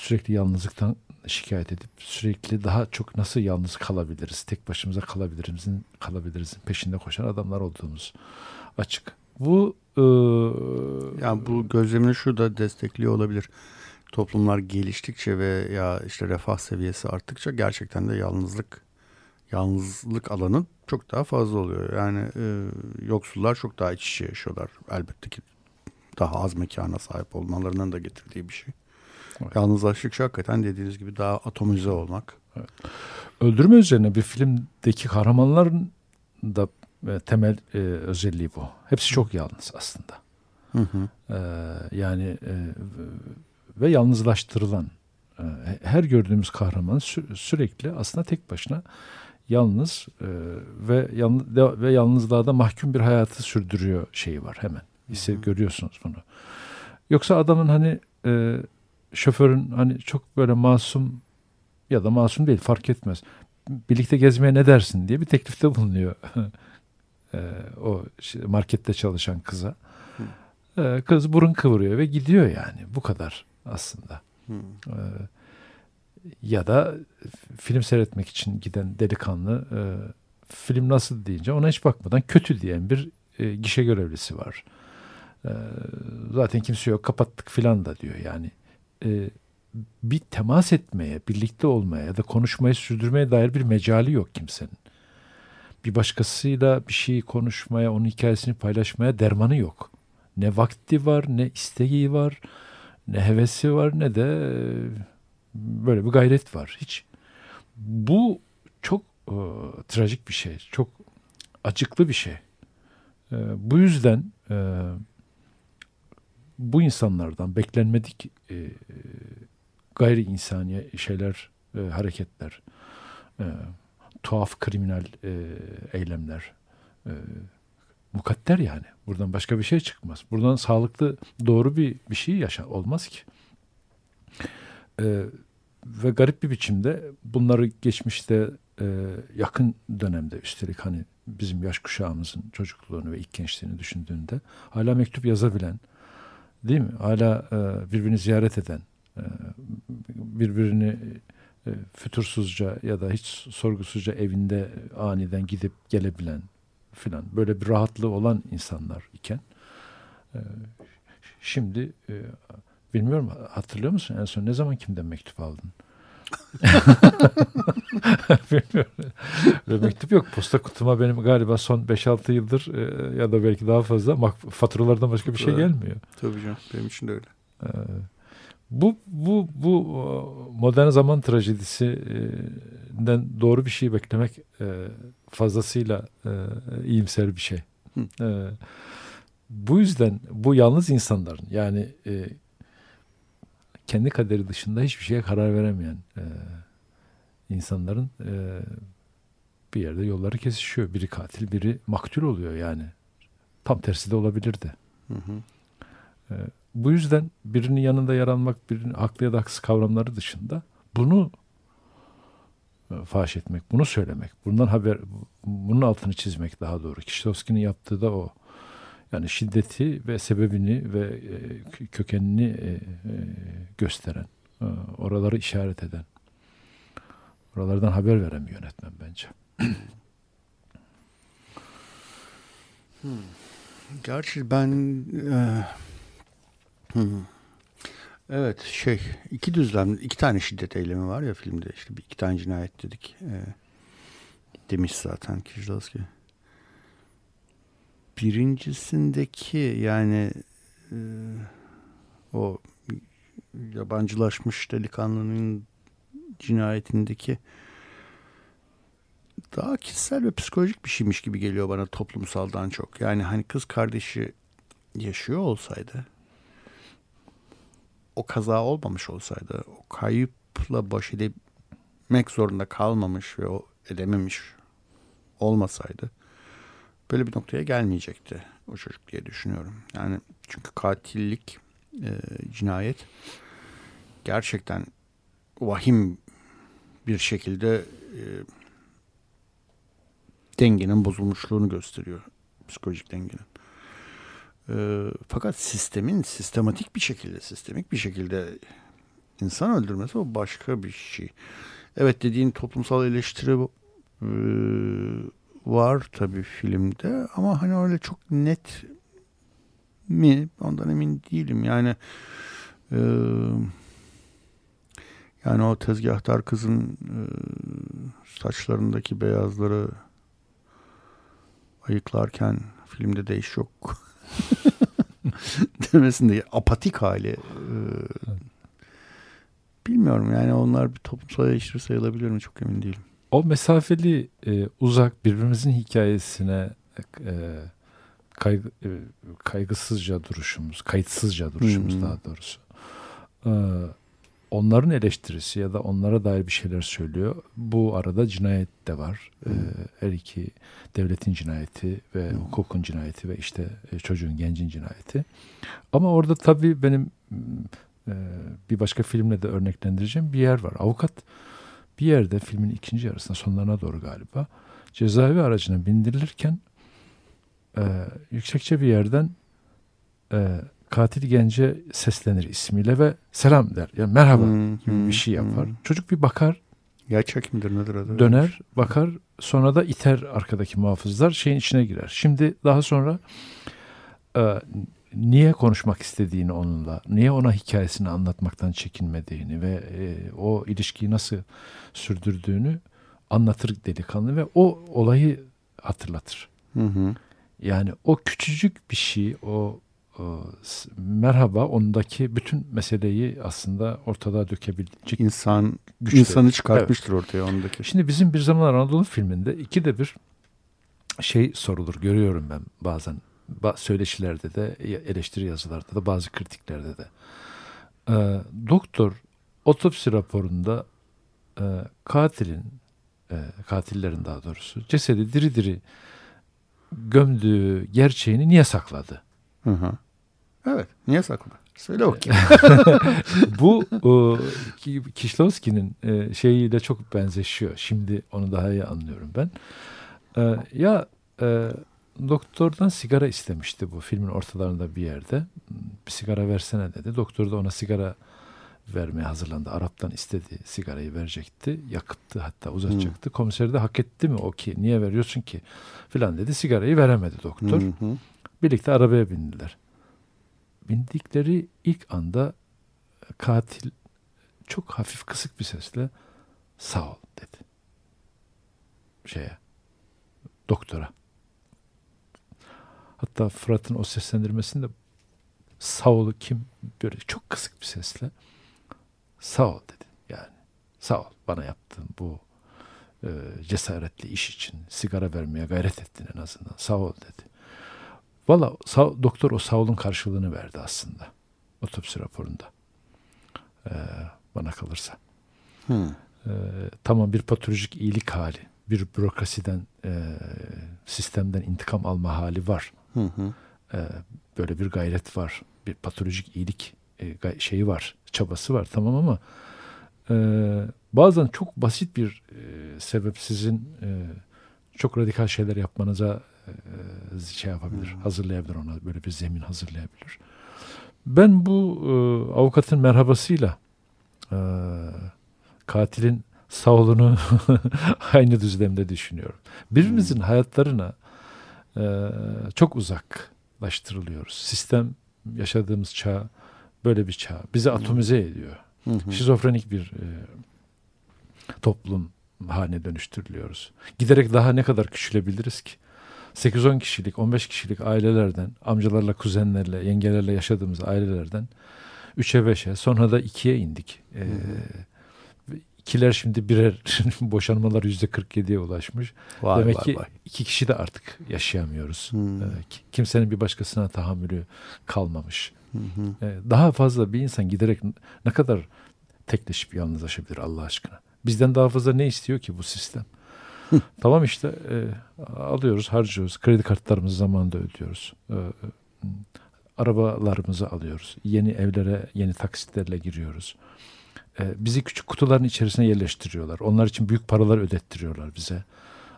sürekli yalnızlıktan şikayet edip sürekli daha çok nasıl yalnız kalabiliriz, tek başımıza kalabilirizin kalabilirizin peşinde koşan adamlar olduğumuz açık. Bu e, yani bu gözlemini şu da destekliyor olabilir. Toplumlar geliştikçe ve ya işte refah seviyesi arttıkça gerçekten de yalnızlık yalnızlık alanın çok daha fazla oluyor. Yani e, yoksullar çok daha iç içe yaşıyorlar. Elbette ki daha az mekana sahip olmalarının da getirdiği bir şey. Evet. Yalnızlaştıkça hakikaten dediğiniz gibi daha atomize olmak. Evet. Öldürme üzerine bir filmdeki kahramanların da e, temel e, özelliği bu. Hepsi çok yalnız aslında. Hı hı. E, yani e, ve yalnızlaştırılan e, her gördüğümüz kahraman sü- sürekli aslında tek başına yalnız e, ve yalnız ve yalnızlığa da mahkum bir hayatı sürdürüyor şeyi var hemen. Hisse görüyorsunuz bunu. Yoksa adamın hani e, şoförün hani çok böyle masum ya da masum değil fark etmez. Birlikte gezmeye ne dersin diye bir teklifte bulunuyor. e, o markette çalışan kıza. E, kız burun kıvırıyor ve gidiyor yani. Bu kadar aslında. E, ya da film seyretmek için giden delikanlı e, film nasıl deyince ona hiç bakmadan kötü diyen bir e, gişe görevlisi var. E, zaten kimse yok kapattık filan da diyor yani e, bir temas etmeye, birlikte olmaya ya da konuşmayı sürdürmeye dair bir mecali yok kimsenin. Bir başkasıyla bir şeyi konuşmaya, onun hikayesini paylaşmaya dermanı yok. Ne vakti var, ne isteği var, ne hevesi var, ne de e, böyle bir gayret var. Hiç. Bu çok e, trajik bir şey, çok acıklı bir şey. E, bu yüzden e, bu insanlardan beklenmedik e, gayri insani şeyler, e, hareketler, e, tuhaf kriminal e, eylemler, e, mukadder yani. Buradan başka bir şey çıkmaz. Buradan sağlıklı, doğru bir bir şey yaşa olmaz ki. E, ve garip bir biçimde bunları geçmişte e, yakın dönemde üstelik hani bizim yaş kuşağımızın çocukluğunu ve ilk gençliğini düşündüğünde hala mektup yazabilen, Değil mi? Hala e, birbirini ziyaret eden, e, birbirini e, fütursuzca ya da hiç sorgusuzca evinde aniden gidip gelebilen filan böyle bir rahatlığı olan insanlar iken e, şimdi e, bilmiyorum hatırlıyor musun en son ne zaman kimden mektup aldın? Bilmiyorum. Böyle mektup yok. Posta kutuma benim galiba son 5-6 yıldır e, ya da belki daha fazla faturalardan başka bir şey gelmiyor. Tabii canım. Benim için de öyle. Ee, Bu bu bu modern zaman trajedisinden doğru bir şey beklemek e, fazlasıyla e, iyimser bir şey. E, bu yüzden bu yalnız insanların yani kendi kaderi dışında hiçbir şeye karar veremeyen insanların bir yerde yolları kesişiyor. Biri katil, biri maktul oluyor yani. Tam tersi de olabilirdi. Hı hı. Bu yüzden birinin yanında yer almak, birinin haklı ya da haksız kavramları dışında bunu e, faş etmek, bunu söylemek, bundan haber, bunun altını çizmek daha doğru. Kişilovski'nin yaptığı da o. Yani şiddeti ve sebebini ve e, kökenini e, gösteren, oraları işaret eden, oralardan haber veren bir yönetmen bence. Hmm. Gerçi ben e, Hı Evet şey iki düzlem iki tane şiddet eylemi var ya filmde işte bir iki tane cinayet dedik demiş zaten Kicilowski. Birincisindeki yani e, o yabancılaşmış delikanlının cinayetindeki daha kişisel ve psikolojik bir şeymiş gibi geliyor bana toplumsaldan çok. Yani hani kız kardeşi yaşıyor olsaydı o kaza olmamış olsaydı, o kayıpla baş edemek zorunda kalmamış ve o edememiş olmasaydı böyle bir noktaya gelmeyecekti o çocuk diye düşünüyorum. Yani çünkü katillik, e, cinayet gerçekten vahim bir şekilde e, dengenin bozulmuşluğunu gösteriyor. Psikolojik dengenin. E, fakat sistemin sistematik bir şekilde, sistemik bir şekilde insan öldürmesi o başka bir şey. Evet dediğin toplumsal eleştiri e, var tabii filmde ama hani öyle çok net mi ondan emin değilim. Yani e, yani o tezgahtar kızın e, saçlarındaki beyazları ayıklarken filmde de iş yok. demesinde apatik hali e, bilmiyorum yani onlar bir toplumsal eleştiri sayılabilir mi çok emin değilim. O mesafeli e, uzak birbirimizin hikayesine e, kaygı, e, kaygısızca duruşumuz, kayıtsızca duruşumuz hmm. daha doğrusu. E, onların eleştirisi ya da onlara dair bir şeyler söylüyor. Bu arada cinayet de var. Hmm. Ee, her iki devletin cinayeti ve hmm. hukukun cinayeti ve işte e, çocuğun gencin cinayeti. Ama orada tabii benim e, bir başka filmle de örneklendireceğim bir yer var. Avukat bir yerde filmin ikinci yarısında sonlarına doğru galiba cezaevi aracına bindirilirken e, yüksekçe bir yerden e, katil gence seslenir ismiyle ve selam der. Yani merhaba hmm, gibi hmm, bir şey yapar. Hmm. Çocuk bir bakar. Yer çekimdir nedir adı? Döner, bakar. Sonra da iter arkadaki muhafızlar şeyin içine girer. Şimdi daha sonra e, niye konuşmak istediğini onunla, niye ona hikayesini anlatmaktan çekinmediğini ve e, o ilişkiyi nasıl sürdürdüğünü anlatır delikanlı ve o olayı hatırlatır. Hı hı. Yani o küçücük bir şey, o merhaba ondaki bütün meseleyi aslında ortada dökebilecek insan güçte. insanı çıkartmıştır evet. ortaya ondaki. Şimdi bizim bir zamanlar Anadolu filminde iki de bir şey sorulur görüyorum ben bazen söyleşilerde de eleştiri yazılarda da bazı kritiklerde de. Ee, doktor otopsi raporunda e, katilin e, katillerin daha doğrusu cesedi diri diri gömdüğü gerçeğini niye sakladı? Hı hı. Evet. Niye saklı? Söyle bakayım. Bu o, Kişlovski'nin e, şeyiyle çok benzeşiyor. Şimdi onu daha iyi anlıyorum ben. E, ya e, doktordan sigara istemişti bu filmin ortalarında bir yerde. Bir sigara versene dedi. Doktor da ona sigara vermeye hazırlandı. Arap'tan istedi sigarayı verecekti. Yakıttı hatta uzatacaktı. Hmm. Komiser de hak etti mi o ki? Niye veriyorsun ki? Filan dedi. Sigarayı veremedi doktor. Hmm. Birlikte arabaya bindiler bindikleri ilk anda katil çok hafif kısık bir sesle sağ ol dedi. Şeye doktora. Hatta Fırat'ın o seslendirmesinde sağ olu kim böyle çok kısık bir sesle Sağ ol dedi. Yani sağ ol bana yaptığın bu e, cesaretli iş için sigara vermeye gayret ettin en azından. Sağ ol dedi. Valla doktor o sağ olun karşılığını verdi aslında. Otopsi raporunda. E, bana kalırsa. Hmm. E, tamam bir patolojik iyilik hali. Bir bürokrasiden, e, sistemden intikam alma hali var. Hı hı. E, böyle bir gayret var. Bir patolojik iyilik e, şeyi var. Çabası var. Tamam ama e, bazen çok basit bir e, sebepsizin e, çok radikal şeyler yapmanıza e, şey yapabilir, hmm. hazırlayabilir ona böyle bir zemin hazırlayabilir. Ben bu e, avukatın merhabasıyla e, katilin sağolunu aynı düzlemde düşünüyorum. Birbirimizin hmm. hayatlarına çok uzaklaştırılıyoruz. Sistem yaşadığımız çağ böyle bir çağ. Bizi atomize ediyor. Hı hı. Şizofrenik bir e, toplum haline dönüştürülüyoruz. Giderek daha ne kadar küçülebiliriz ki? 8-10 kişilik, 15 kişilik ailelerden, amcalarla, kuzenlerle, yengelerle yaşadığımız ailelerden 3'e 5'e sonra da 2'ye indik. Ee, ikiler şimdi birer boşanmalar yüzde 47'ye ulaşmış. Vay, Demek vay, ki vay. iki kişi de artık yaşayamıyoruz. Hmm. Ee, kimsenin bir başkasına tahammülü kalmamış. Ee, daha fazla bir insan giderek ne kadar tekleşip yalnızlaşabilir Allah aşkına? Bizden daha fazla ne istiyor ki bu sistem? tamam işte e, alıyoruz, harcıyoruz. Kredi kartlarımızı zamanında ödüyoruz. E, arabalarımızı alıyoruz. Yeni evlere, yeni taksitlerle giriyoruz. E, bizi küçük kutuların içerisine yerleştiriyorlar. Onlar için büyük paralar ödettiriyorlar bize.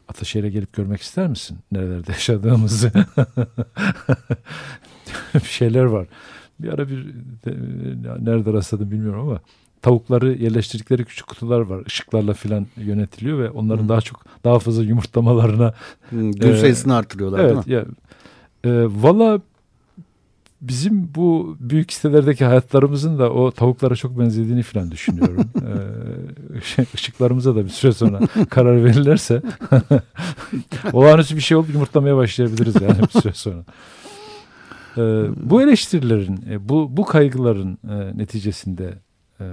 Ataşehir'e gelip görmek ister misin? Nerelerde yaşadığımızı. bir şeyler var. Bir ara bir nerede rastladım bilmiyorum ama tavukları yerleştirdikleri küçük kutular var. Işıklarla filan yönetiliyor ve onların hmm. daha çok daha fazla yumurtlamalarına hmm, gün e, sayısını artırıyorlar evet, değil mi? Ya, e, Valla bizim bu büyük sitelerdeki hayatlarımızın da o tavuklara çok benzediğini filan düşünüyorum. ee, ışıklarımıza da bir süre sonra karar verirlerse olağanüstü bir şey olup yumurtlamaya başlayabiliriz yani bir süre sonra. Ee, bu eleştirilerin, e, bu bu kaygıların e, neticesinde e,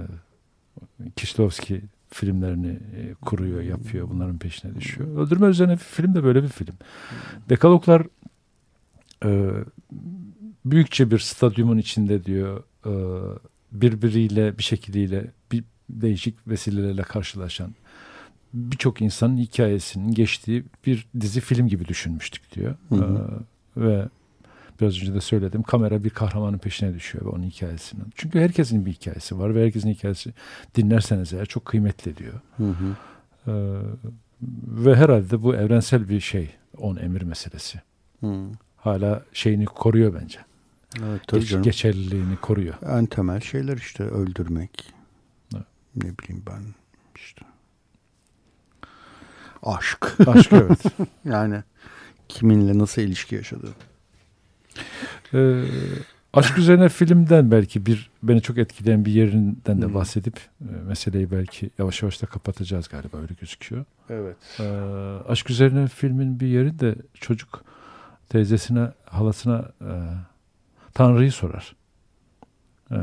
Kişlovski filmlerini e, kuruyor, yapıyor, bunların peşine düşüyor. Öldürme üzerine bir film de böyle bir film. Dekaloglar e, büyükçe bir stadyumun içinde diyor e, birbiriyle bir şekliyle bir değişik vesilelerle karşılaşan birçok insanın hikayesinin geçtiği bir dizi film gibi düşünmüştük diyor. Hı hı. E, ve biraz önce de söyledim. Kamera bir kahramanın peşine düşüyor ve onun hikayesinin. Çünkü herkesin bir hikayesi var ve herkesin hikayesi dinlerseniz eğer çok kıymetli diyor. Hı hı. Ee, ve herhalde bu evrensel bir şey. On emir meselesi. Hı. Hala şeyini koruyor bence. Evet, tabii Geç, Geçerliliğini koruyor. En temel şeyler işte öldürmek. Evet. Ne bileyim ben işte. Aşk. Aşk evet. yani kiminle nasıl ilişki yaşadığı. Ee, aşk üzerine filmden belki bir beni çok etkileyen bir yerinden de bahsedip e, meseleyi belki yavaş yavaş da kapatacağız galiba öyle gözüküyor. Evet. Ee, aşk üzerine filmin bir yeri de çocuk teyzesine, halasına e, Tanrı'yı sorar. E,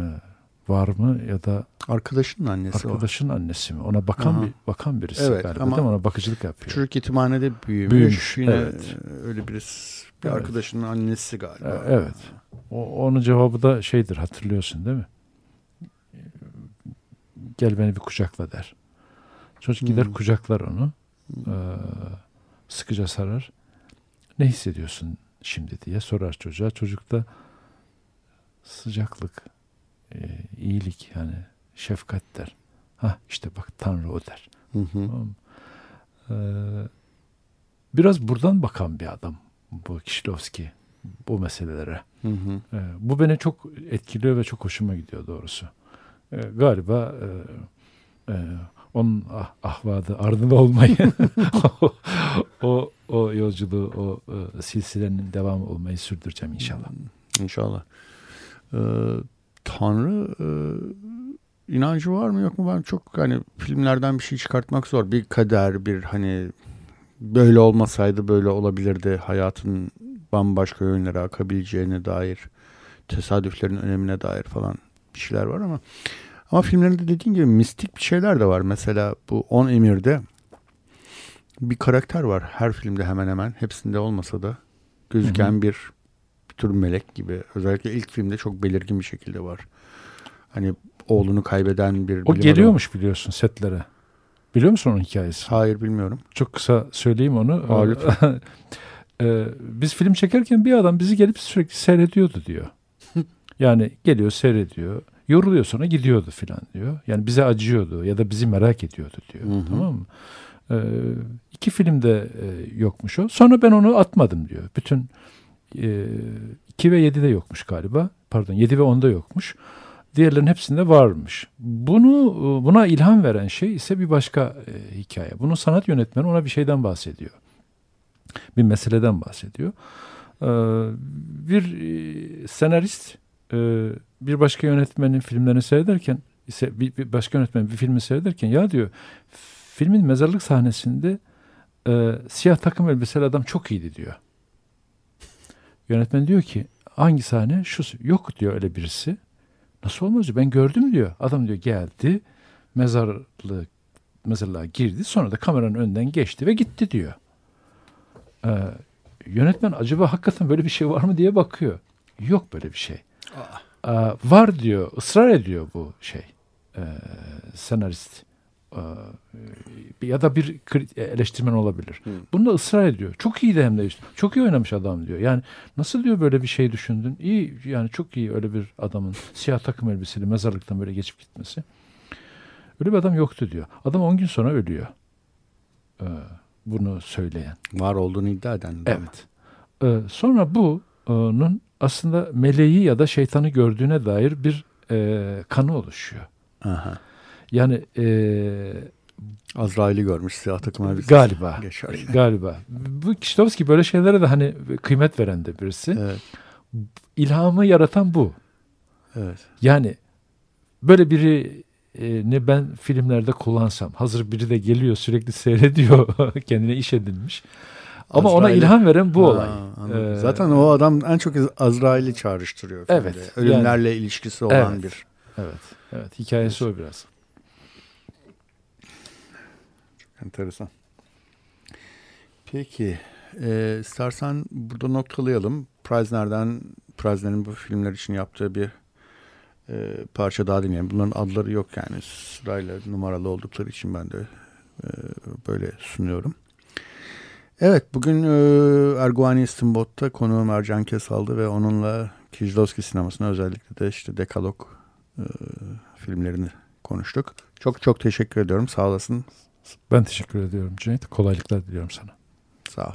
var mı ya da arkadaşının annesi arkadaşının o. annesi mi ona bakan Aha. bir bakan birisi evet, galiba ama değil mi? ona bakıcılık yapıyor. Çocuk yetimhanede büyümüş. büyümüş Yine evet. öyle birisi bir evet. arkadaşının annesi galiba. E, evet. O, onun cevabı da şeydir hatırlıyorsun değil mi? Gel beni bir kucakla der. Çocuk gider hmm. kucaklar onu. Hmm. Ee, sıkıca sarar. Ne hissediyorsun şimdi diye sorar çocuğa. Çocuk da sıcaklık, e, iyilik yani şefkat der. Ha işte bak Tanrı o der. Hı hı. Ee, biraz buradan bakan bir adam bu Kişlovski bu meselelere. Hı hı. Ee, bu beni çok etkiliyor ve çok hoşuma gidiyor doğrusu. Ee, galiba e, e, onun ah, ahvadı ardında olmayı o, o, o yolculuğu o e, silsilenin devamı olmayı sürdüreceğim inşallah. İnşallah. Ee, Tanrı e, inancı var mı yok mu ben çok hani filmlerden bir şey çıkartmak zor. Bir kader bir hani böyle olmasaydı böyle olabilirdi hayatın bambaşka yönlere akabileceğine dair tesadüflerin önemine dair falan bir şeyler var ama Ama filmlerinde dediğin gibi mistik bir şeyler de var. Mesela bu On Emir'de bir karakter var. Her filmde hemen hemen. Hepsinde olmasa da gözüken hı hı. bir, bir tür melek gibi. Özellikle ilk filmde çok belirgin bir şekilde var. Hani oğlunu kaybeden bir... O geliyormuş adam. biliyorsun setlere. Biliyor musun onun hikayesi? Hayır bilmiyorum. Çok kısa söyleyeyim onu. Aa, ee, biz film çekerken bir adam bizi gelip sürekli seyrediyordu diyor. yani geliyor seyrediyor. Yoruluyor sonra gidiyordu filan diyor. Yani bize acıyordu ya da bizi merak ediyordu diyor. Hı hı. Tamam mı? Ee, iki filmde e, yokmuş o. Sonra ben onu atmadım diyor. Bütün e, 2 ve 7'de yokmuş galiba. Pardon 7 ve 10'da yokmuş. Diğerlerin hepsinde varmış. Bunu buna ilham veren şey ise bir başka e, hikaye. Bunun sanat yönetmeni ona bir şeyden bahsediyor. Bir meseleden bahsediyor. Ee, bir e, senarist e, bir başka yönetmenin filmlerini seyrederken ise bir, bir başka yönetmen bir filmi seyrederken ya diyor filmin mezarlık sahnesinde e, siyah takım elbiseli adam çok iyiydi diyor. Yönetmen diyor ki hangi sahne? Şu yok diyor öyle birisi. Nasıl olmaz diyor. Ben gördüm diyor. Adam diyor geldi mezarlık mezarlığa girdi. Sonra da kameranın önünden geçti ve gitti diyor. Ee, yönetmen acaba hakikaten böyle bir şey var mı diye bakıyor. Yok böyle bir şey. Ee, var diyor. ısrar ediyor bu şey. Ee, senarist. Ee, ya da bir eleştirmen olabilir. Hmm. Bunda ısrar ediyor. Çok iyi de hem de işte. Çok iyi oynamış adam diyor. Yani nasıl diyor böyle bir şey düşündün? İyi yani çok iyi öyle bir adamın siyah takım elbiseli mezarlıktan böyle geçip gitmesi. Öyle bir adam yoktu diyor. Adam 10 gün sonra ölüyor. Ee, bunu söyleyen. Var olduğunu iddia eden. Evet. Ee, sonra bunun aslında meleği ya da şeytanı gördüğüne dair bir e, kanı oluşuyor. Aha. Yani e, Azrail'i görmüş siyah takım elbisesi. Galiba. Geçerken. Galiba. Bu Kişitovski böyle şeylere de hani kıymet veren de birisi. Evet. İlhamı yaratan bu. Evet. Yani böyle biri e, ne ben filmlerde kullansam hazır biri de geliyor sürekli seyrediyor kendine iş edinmiş. Ama Azrail'i. ona ilham veren bu ha, olay. Ee, Zaten o adam en çok Azrail'i çağrıştırıyor. Evet. Filmde. Ölümlerle yani, ilişkisi olan evet, bir. Evet. Evet. Hikayesi evet. o biraz. Enteresan. Peki. E, istersen burada noktalayalım. Preisner'den, Preisner'in bu filmler için yaptığı bir e, parça daha dinleyelim. Bunların adları yok yani sırayla numaralı oldukları için ben de e, böyle sunuyorum. Evet bugün e, Erguvani İstimbot'ta konuğum Ercan Kesal'dı ve onunla Kijlovski sinemasına özellikle de işte Dekalog e, filmlerini konuştuk. Çok çok teşekkür ediyorum. Sağ olasın. Ben teşekkür ediyorum Cüneyt. Kolaylıklar diliyorum sana. Sağ ol.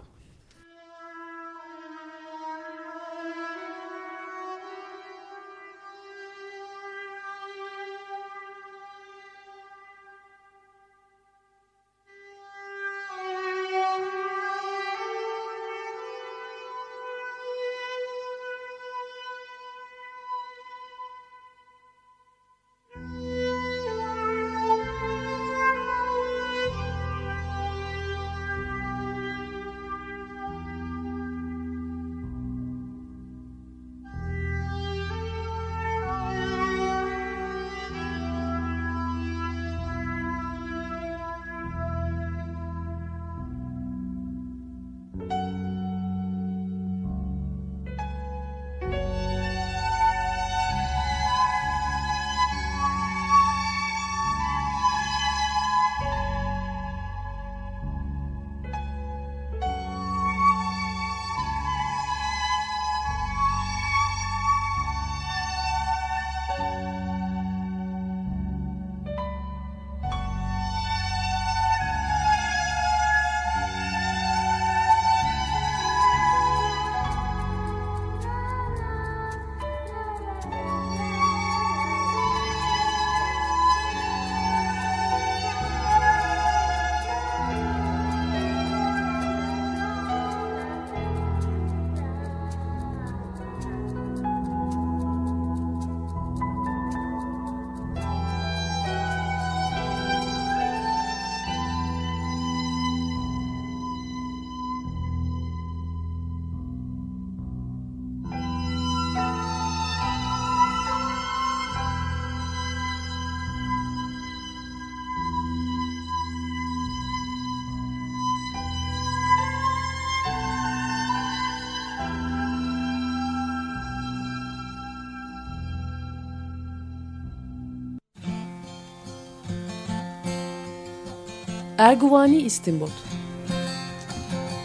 Erguvani İstimbot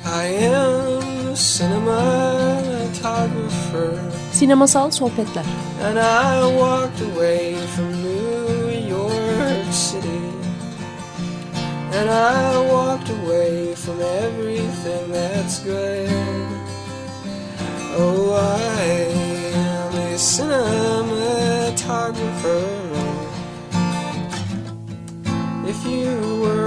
I am a cinematographer Sinemasal sohbetler. And I walked away from New York City. And I walked away from everything that's good. Oh, I am a cinematographer. If you were